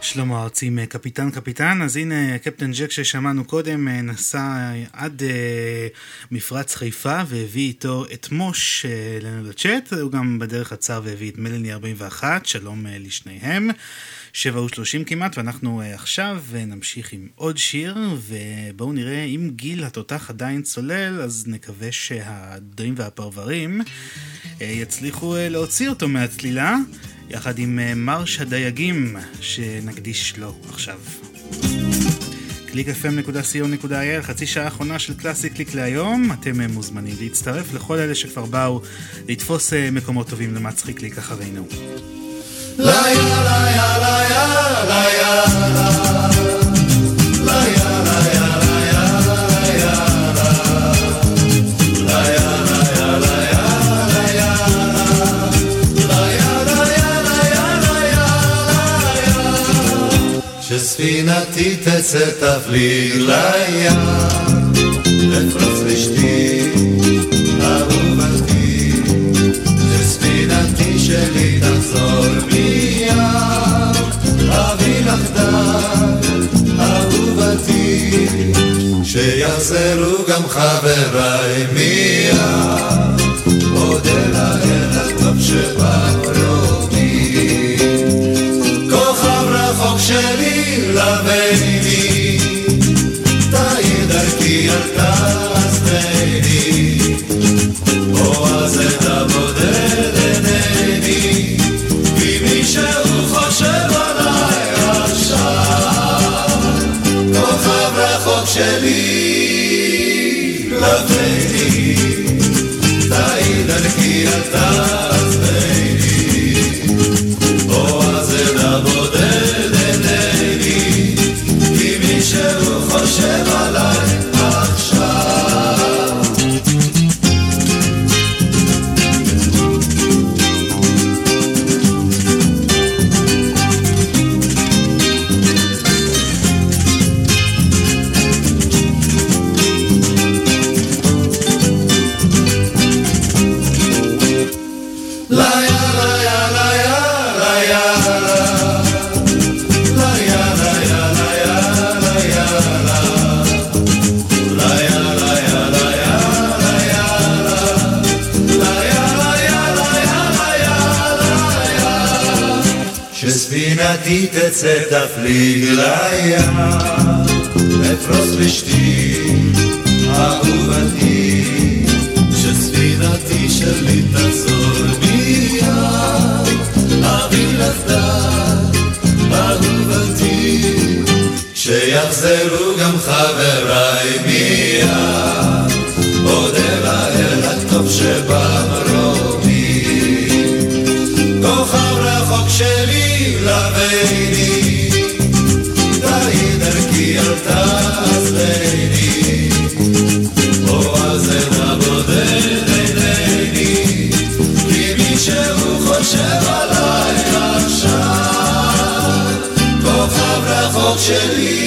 שלמה ארצי עם קפיטן קפיטן, אז הנה קפטן ג'ק ששמענו קודם אה, נסע אה, עד אה, מפרץ חיפה והביא איתו את מוש אה, אלינו לצ'אט, הוא גם בדרך עצר והביא את מלאני 41, שלום אה, לשניהם. שבע ושלושים כמעט, ואנחנו אה, עכשיו אה, נמשיך עם עוד שיר, ובואו נראה אם גיל התותח עדיין צולל, אז נקווה שהדודאים והפרברים אה, יצליחו להוציא אותו מהצלילה, יחד עם מרש הדייגים, שנקדיש לו עכשיו. www.clickfm.co.il, חצי שעה האחרונה של קלאסי קליק להיום. אתם מוזמנים להצטרף לכל אלה שכבר באו לתפוס מקומות טובים למצחיק קליק אחרינו. שספינתי תצא תפליג לים, אפרוץ רשתי, אהובתי, שספינתי שלי תחזור בי. יחדיו, אהובתי, שיחזרו גם חבריי מיד, עוד אל האל הטוב שבעולמי. כוכב רחוק שלי לבני, תאיר דרכי אתה אז בני, או את עבודי. שלי לבני, תעיד על קריאתה ידי תצא תפליג לים, אפרוס בשתי, אהובתי, שספינתי שלי תחזור מיד, אביא לך דת, אהובתי, שיחזרו גם חבריי מיד, אודה לאל הטוב שבמרום لبيني دايد الكيال تاس ليني وازنا بودد עיניני כי מי שהוא חושב עליי עכשיו. כוכב רחוק שלי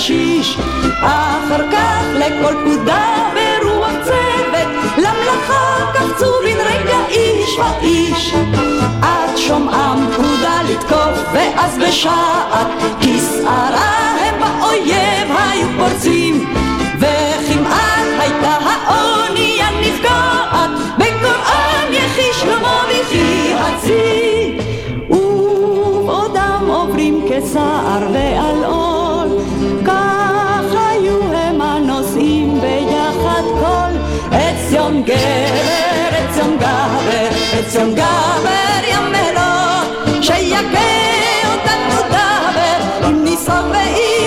לקשיש, אחר כך לכל פקודה ברוח צוות, למלאכה קפצו בן רגע איש ואיש. עד שומעם פקודה לתקוף, ואז בשעת כסערה הם באויב היו פורצים. Lección gaver ja melot, sheya ke otan daver, im nisov ve'i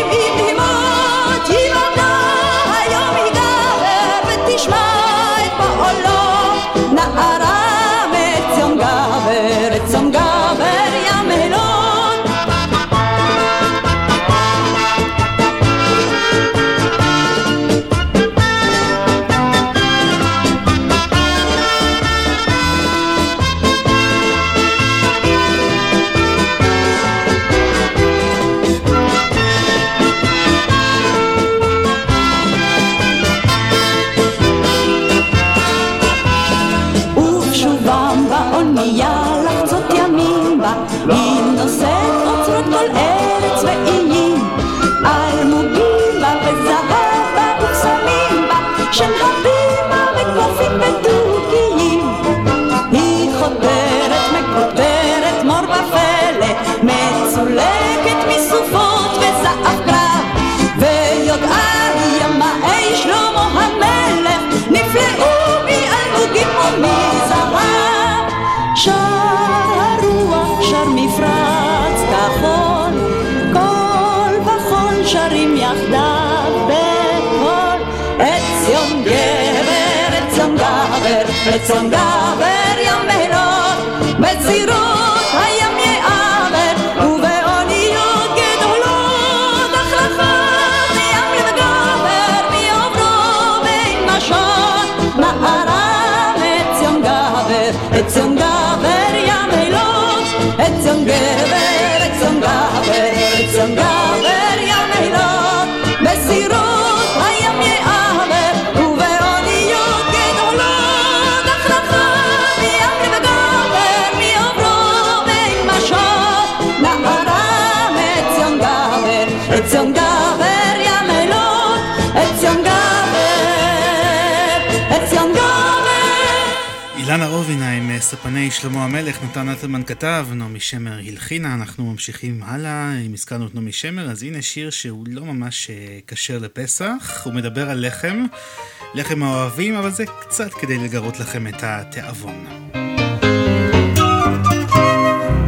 שרים יחדיו בקול את ציון גבר, את ציון גבר, את ציון גבר יום מהרות בצירות ספני שלמה המלך, נתן אלתרמן כתב, נעמי שמר הלחינה, אנחנו ממשיכים הלאה, אם הזכרנו את נעמי שמר, אז הנה שיר שהוא לא ממש אה, כשר לפסח, הוא מדבר על לחם, לחם האוהבים, אבל זה קצת כדי לגרות לכם את התיאבון.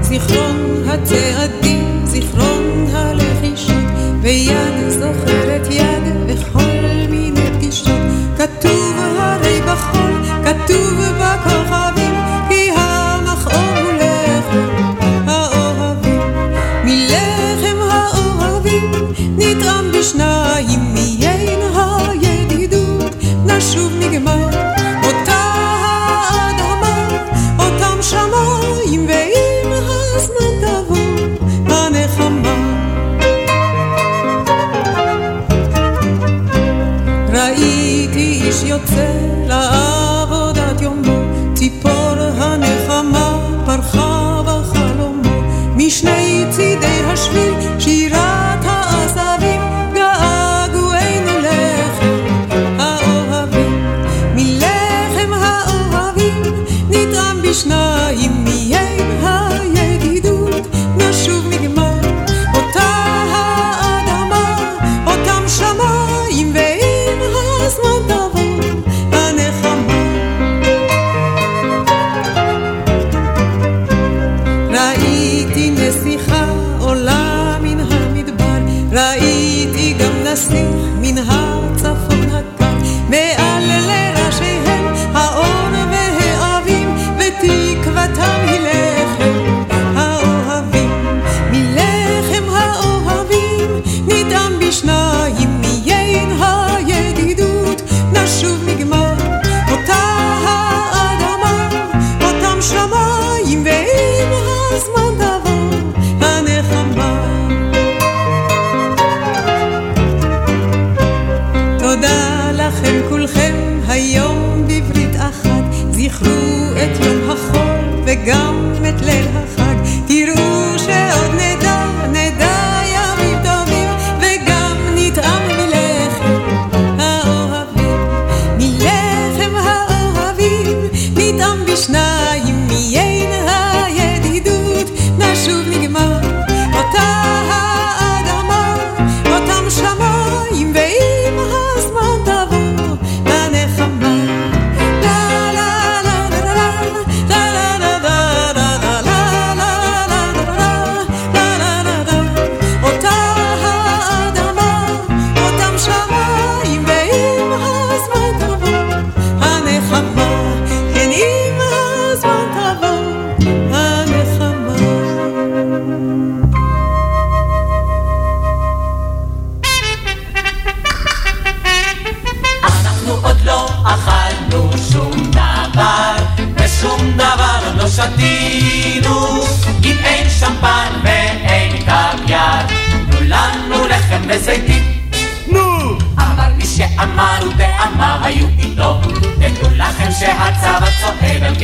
זיכרון בכל כתוב הרי בחול, כתוב בכל Krishna.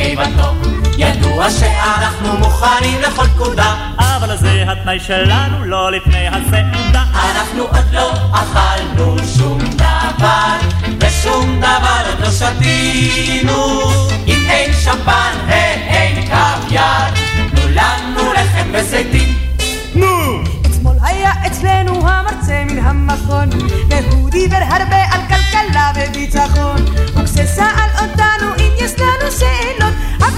על קיבתו. ידוע שאנחנו מוכנים לכל פקודה, אבל זה התנאי שלנו, לא לפני הסעודה. אנחנו עוד לא אכלנו שום דבר, ושום דבר עוד לא שתינו. אם אין שמפן ואין קוויאר, תנו לנו לחם וזיתים. נו! אתמול היה אצלנו המרצה מן המכון, והוא דיבר הרבה על כלכלה וביטחון. וכששאל אותנו אם יש לנו שאלות,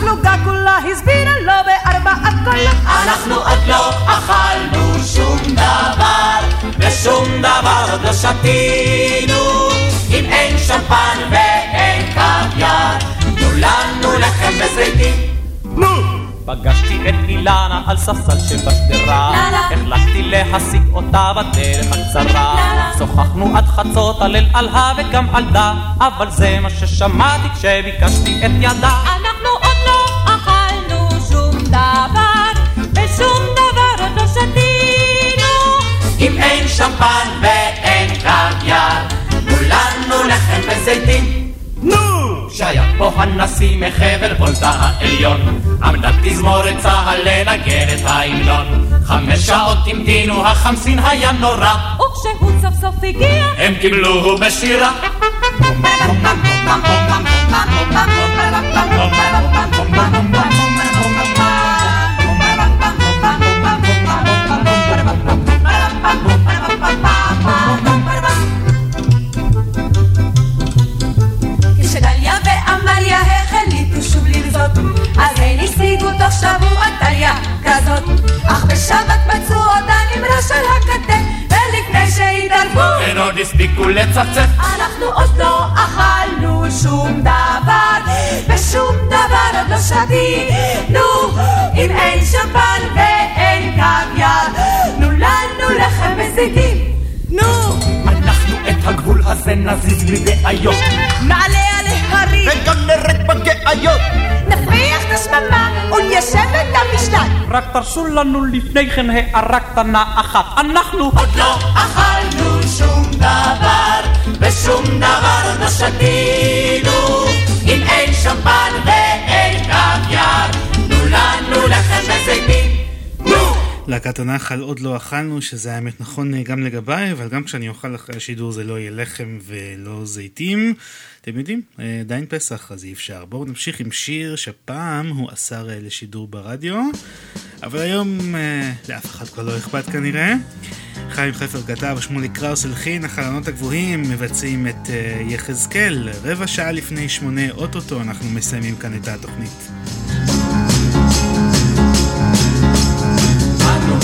הפלוגה כולה הסבירה לו בארבעת קולות. אנחנו עוד לא אכלנו שום דבר, ושום דבר עוד לא שתינו. אם אין שמפן ואין קוויאר, תנו לנו לחם וזיתים. נו! פגשתי את אילנה על ספסל שבשדרה, החלטתי להשיג אותה בדרך הקצרה. שוחחנו עד חצות על ה וגם על דה, אבל זה מה ששמעתי כשביקשתי את ידה. ושום דבר עוד לא שתינו. אם אין שמפן ואין קוויאר, תנו לנו לחם וזיתים. נו! שהיה פה הנשיא מחבל וולטה העליון, עמדה תזמורת צה"ל לנגן את ההמנון. חמש שעות המתינו, החמסין היה נורא, וכשהוא סוף סוף הגיע, הם קיבלוהו בשירה. כשדליה השיגו תוך שבוע טליה כזאת. אך בשבת מצאו אותה ראש על הכתף, ולפני שהתערבו, הן עוד הספיקו לצפצף. אנחנו עוד לא אכלנו שום דבר, ושום דבר עוד לא שתינו. אם אין שמפן ואין קוויאר, תנו לנו לחם וזיתים. נו! אנחנו את הגבול הזה נזיז בלי בעיות. נעלה על ההרים, וגם נרד בגאיות. נפריח את השממה, וניישב את המשלט. רק תרשו לנו לפני כן הערה קטנה אחת. אנחנו עוד לא אכלנו שום דבר, ושום דבר עוד לא שתינו. אם אין שמפן ואין קוויאר, תנו לנו לחם וזיתים. להקת הנחל עוד לא אכלנו, שזה האמת נכון אה, גם לגביי, אבל גם כשאני אוכל אחרי השידור זה לא יהיה לחם ולא זיתים. אתם יודעים, אה, עדיין פסח אז אי אפשר. בואו נמשיך עם שיר שפעם הוא אסר אה, לשידור ברדיו, אבל היום אה, לאף אחד כבר לא אכפת כנראה. חיים חפר כתב, שמולי קראוס הלחין, החלונות הגבוהים מבצעים את אה, יחזקאל. רבע שעה לפני שמונה אוטוטו אנחנו מסיימים כאן את התוכנית.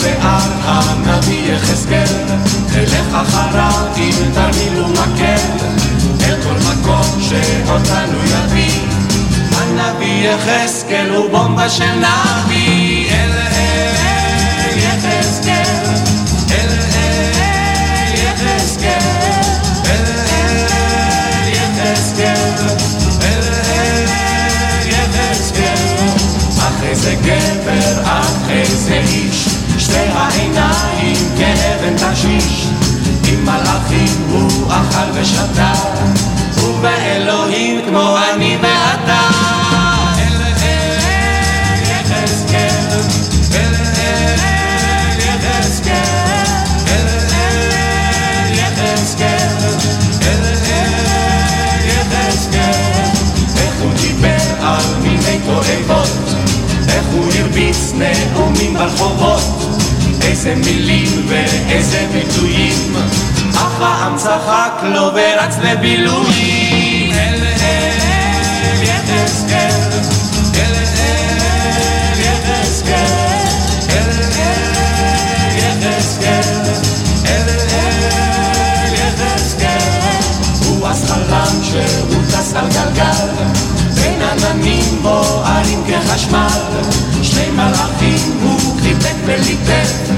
בעל הנביא יחזקאל, נלך אחריו עם תרמיל ומקל, אל כל מקום שאותנו יביא. הנביא יחזקאל הוא בומבה של נביא, אל אל יחזקאל, אל אל יחזקאל, אל אל יחזקאל. אחרי זה גבר, אחרי זה איש, שתי העיניים כאבן תשיש. עם מלאכים הוא אכל ושתה, ובאלוהים כמו אני ואתה. הרביץ נאומים ברחובות, איזה מילים ואיזה ביטויים, אך העם צחק לו ורץ לבילויים. אל אל יחזקאל, אז חלם שהוא טס על גלגל, אבנים בוערים כחשמל, שני מלאכים הוא חיפק וליטף,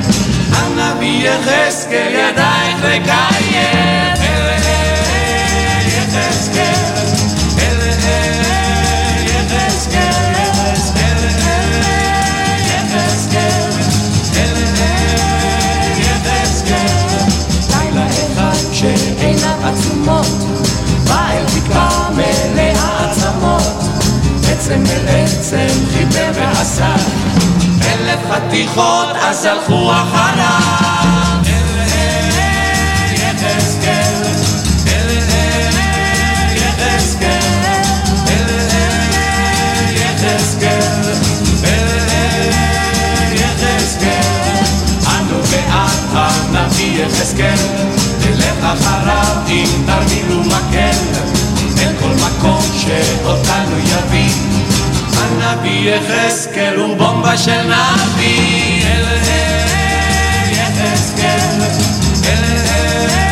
הנביא אה, אה, אה, יחזקאל ידייך לקיים. אלה אל יחזקאל, אלה אל יחזקאל, אלה אל יחזקאל, אלה אל יחזקאל, לילה אחד שעיניו עצומות. עצם אל עצם חיבר ועשה אלף חתיכות אז הלכו אחריו הנביא יחזקאל, תלך אחריו אם תרמיל ומקל, אל כל מקום שאותנו יביא. הנביא יחזקאל הוא בומבה של נביא, אל אל יחזקאל, אל אל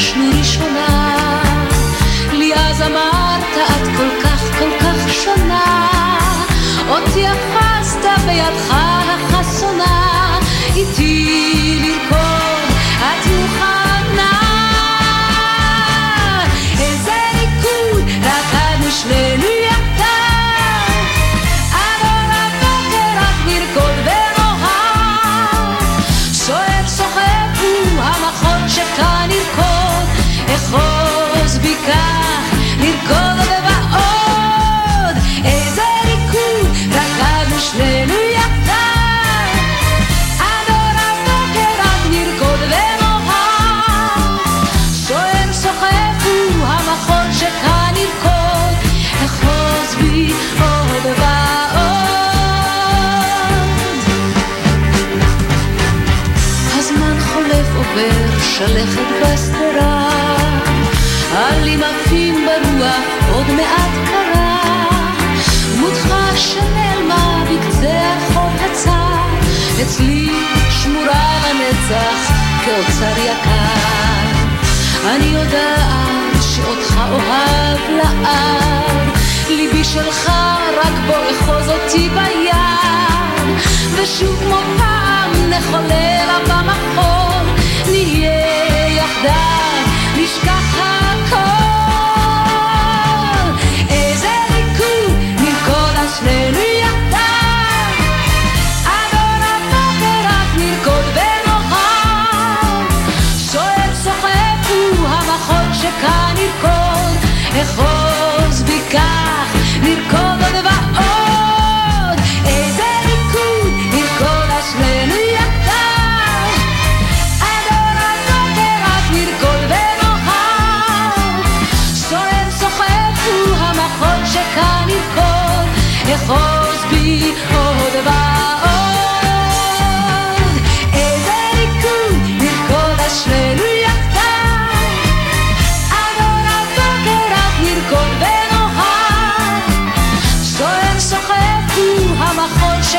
শুরু শোনা כך, נרקוד עוד ועוד. איזה ריקוד רקדנו שנינו יחדיו, עד אור הבוקר רק נרקוד ונאהב. סוער סוחף הוא המחול שכאן נרקוד, אחוז בי עוד ועוד. הזמן חולף עובר שלכת בשדרה, עלים עפים ברוח עוד מעט קרה, דמותך שנעלמה בקצה הרחוב הצר, אצלי שמורה לנצח כאוצר יקר. אני יודעת שאותך אוהב לעד, ליבי שלך רק בוא אחוז אותי ביד, ושוב כמו פעם נחולל במחול, נהיה יחדיו, אחוז בי כך, נרקוד עוד ועוד. איזה ריקוד נרקוד על שנינו יחדיו, עד אור הבוקר רק נרקוד ונאהב. סוער סוחף הוא המחול שכאן נרקוד, אחוז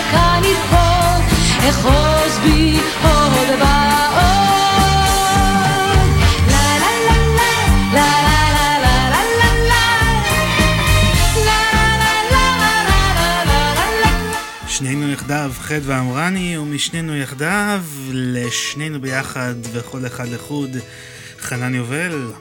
שכאן נרקוד, אחוז בי עוד ועוד. לה לה לה לה, לה לה. שנינו יחדיו, חטא ואמרני, ומשנינו יחדיו, לשנינו ביחד וכל אחד לחוד, חנן יובל.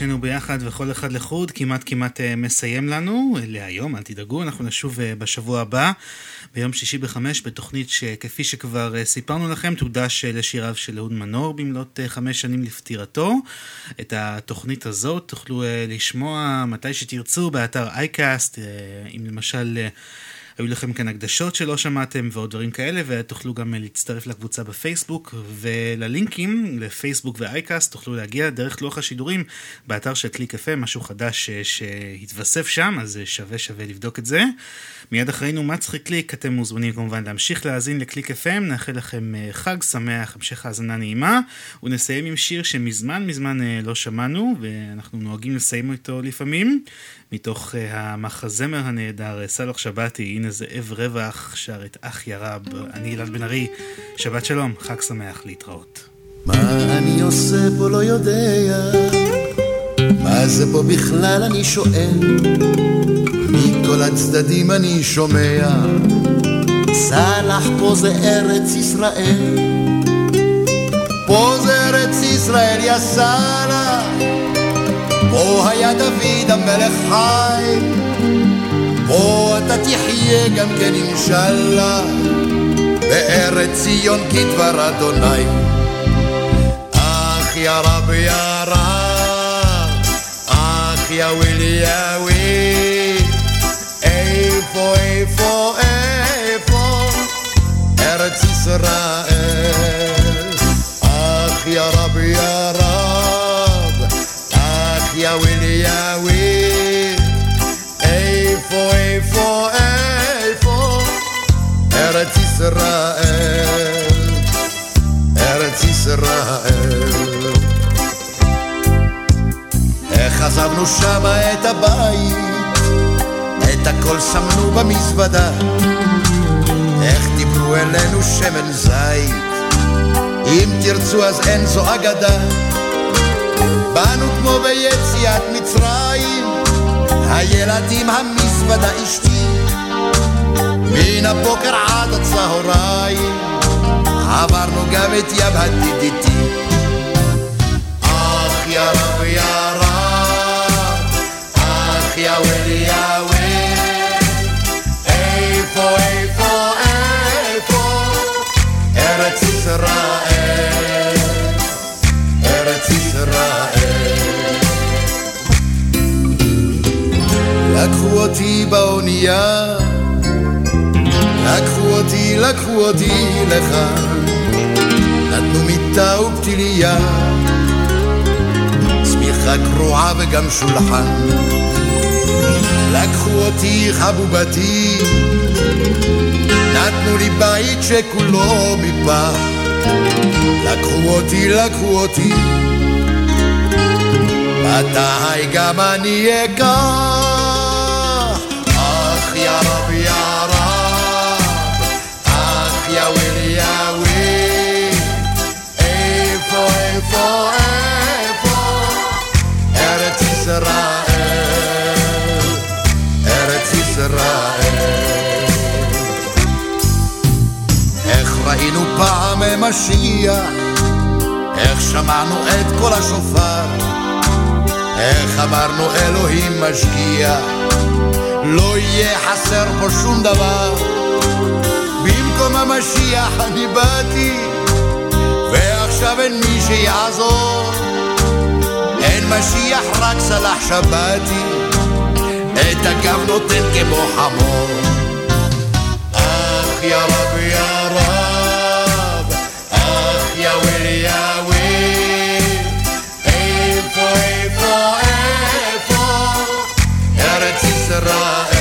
שנינו ביחד וכל אחד לחוד, כמעט כמעט אה, מסיים לנו להיום, אל תדאגו, אנחנו נשוב אה, בשבוע הבא, ביום שישי בחמש, בתוכנית שכפי שכבר אה, סיפרנו לכם, תוקדש לשיריו של אהוד מנור במלאת חמש שנים לפטירתו. את התוכנית הזאת תוכלו לשמוע מתי שתרצו באתר אייקאסט, אם למשל... היו לכם כאן הקדשות שלא שמעתם ועוד דברים כאלה, ותוכלו גם להצטרף לקבוצה בפייסבוק, וללינקים לפייסבוק ואייקאסט תוכלו להגיע דרך לוח השידורים באתר של קליק FM, משהו חדש אה, שהתווסף שם, אז אה, שווה שווה לבדוק את זה. מיד אחרינו מצחיק קליק, אתם מוזמנים כמובן להמשיך להאזין לקליק FM, נאחל לכם אה, חג שמח, המשך האזנה נעימה, ונסיים עם שיר שמזמן מזמן לא שמענו, ואנחנו נוהגים לסיים איתו לפעמים. מתוך אה, המחזמר הנהדר, סאלח שבתי, הנה זאב רווח, שר את אח יא רב, אני אלעד בן ארי, שבת שלום, חג שמח, להתראות. מה אני עושה פה לא יודע, מה זה פה בכלל אני שואל, מכל הצדדים אני שומע, סלח פה זה ארץ ישראל, פה זה ארץ ישראל יא סלח, פה היה דוד המלך חי, פה אתה תחיה גם כן אינשאללה, בארץ ציון כדבר אדוני. אח يا رب يا رب, אח יא וויל יא וויל, איפה איפה איפה ארץ ישראל. ישראל. ארץ ישראל. איך עזבנו שמה את הבית, את הכל שמנו במזוודה, איך דיברו אלינו שמן זית, אם תרצו אז אין זו אגדה. באנו כמו ביציאת מצרים, הילדים המזוודה אשתי, بينا بكر عدد سهراي عبرنو جامت يا بهددتي اخ يا رب يا رب اخ يا ويل يا ويل ايفو ايفو ايفو ارت اسرائيل ارت اسرائيل لك خوتي باونيات לקחו אותי, לקחו אותי לכאן, נתנו מיטה ופתיליה, צמיחה קרועה וגם שולחן. לקחו אותי חבובתי, נתנו לי בית שכולו מפח. לקחו אותי, לקחו אותי, מתי גם אני אקח? פעם משיח, איך שמענו את כל השופר, איך אמרנו אלוהים משגיח, לא יהיה חסר פה שום דבר. במקום המשיח אני באתי, ועכשיו אין מי שיעזור. אין משיח רק סלח שבתי, את הגב נותן כמו חמור. אך יא רב יא רב Israel.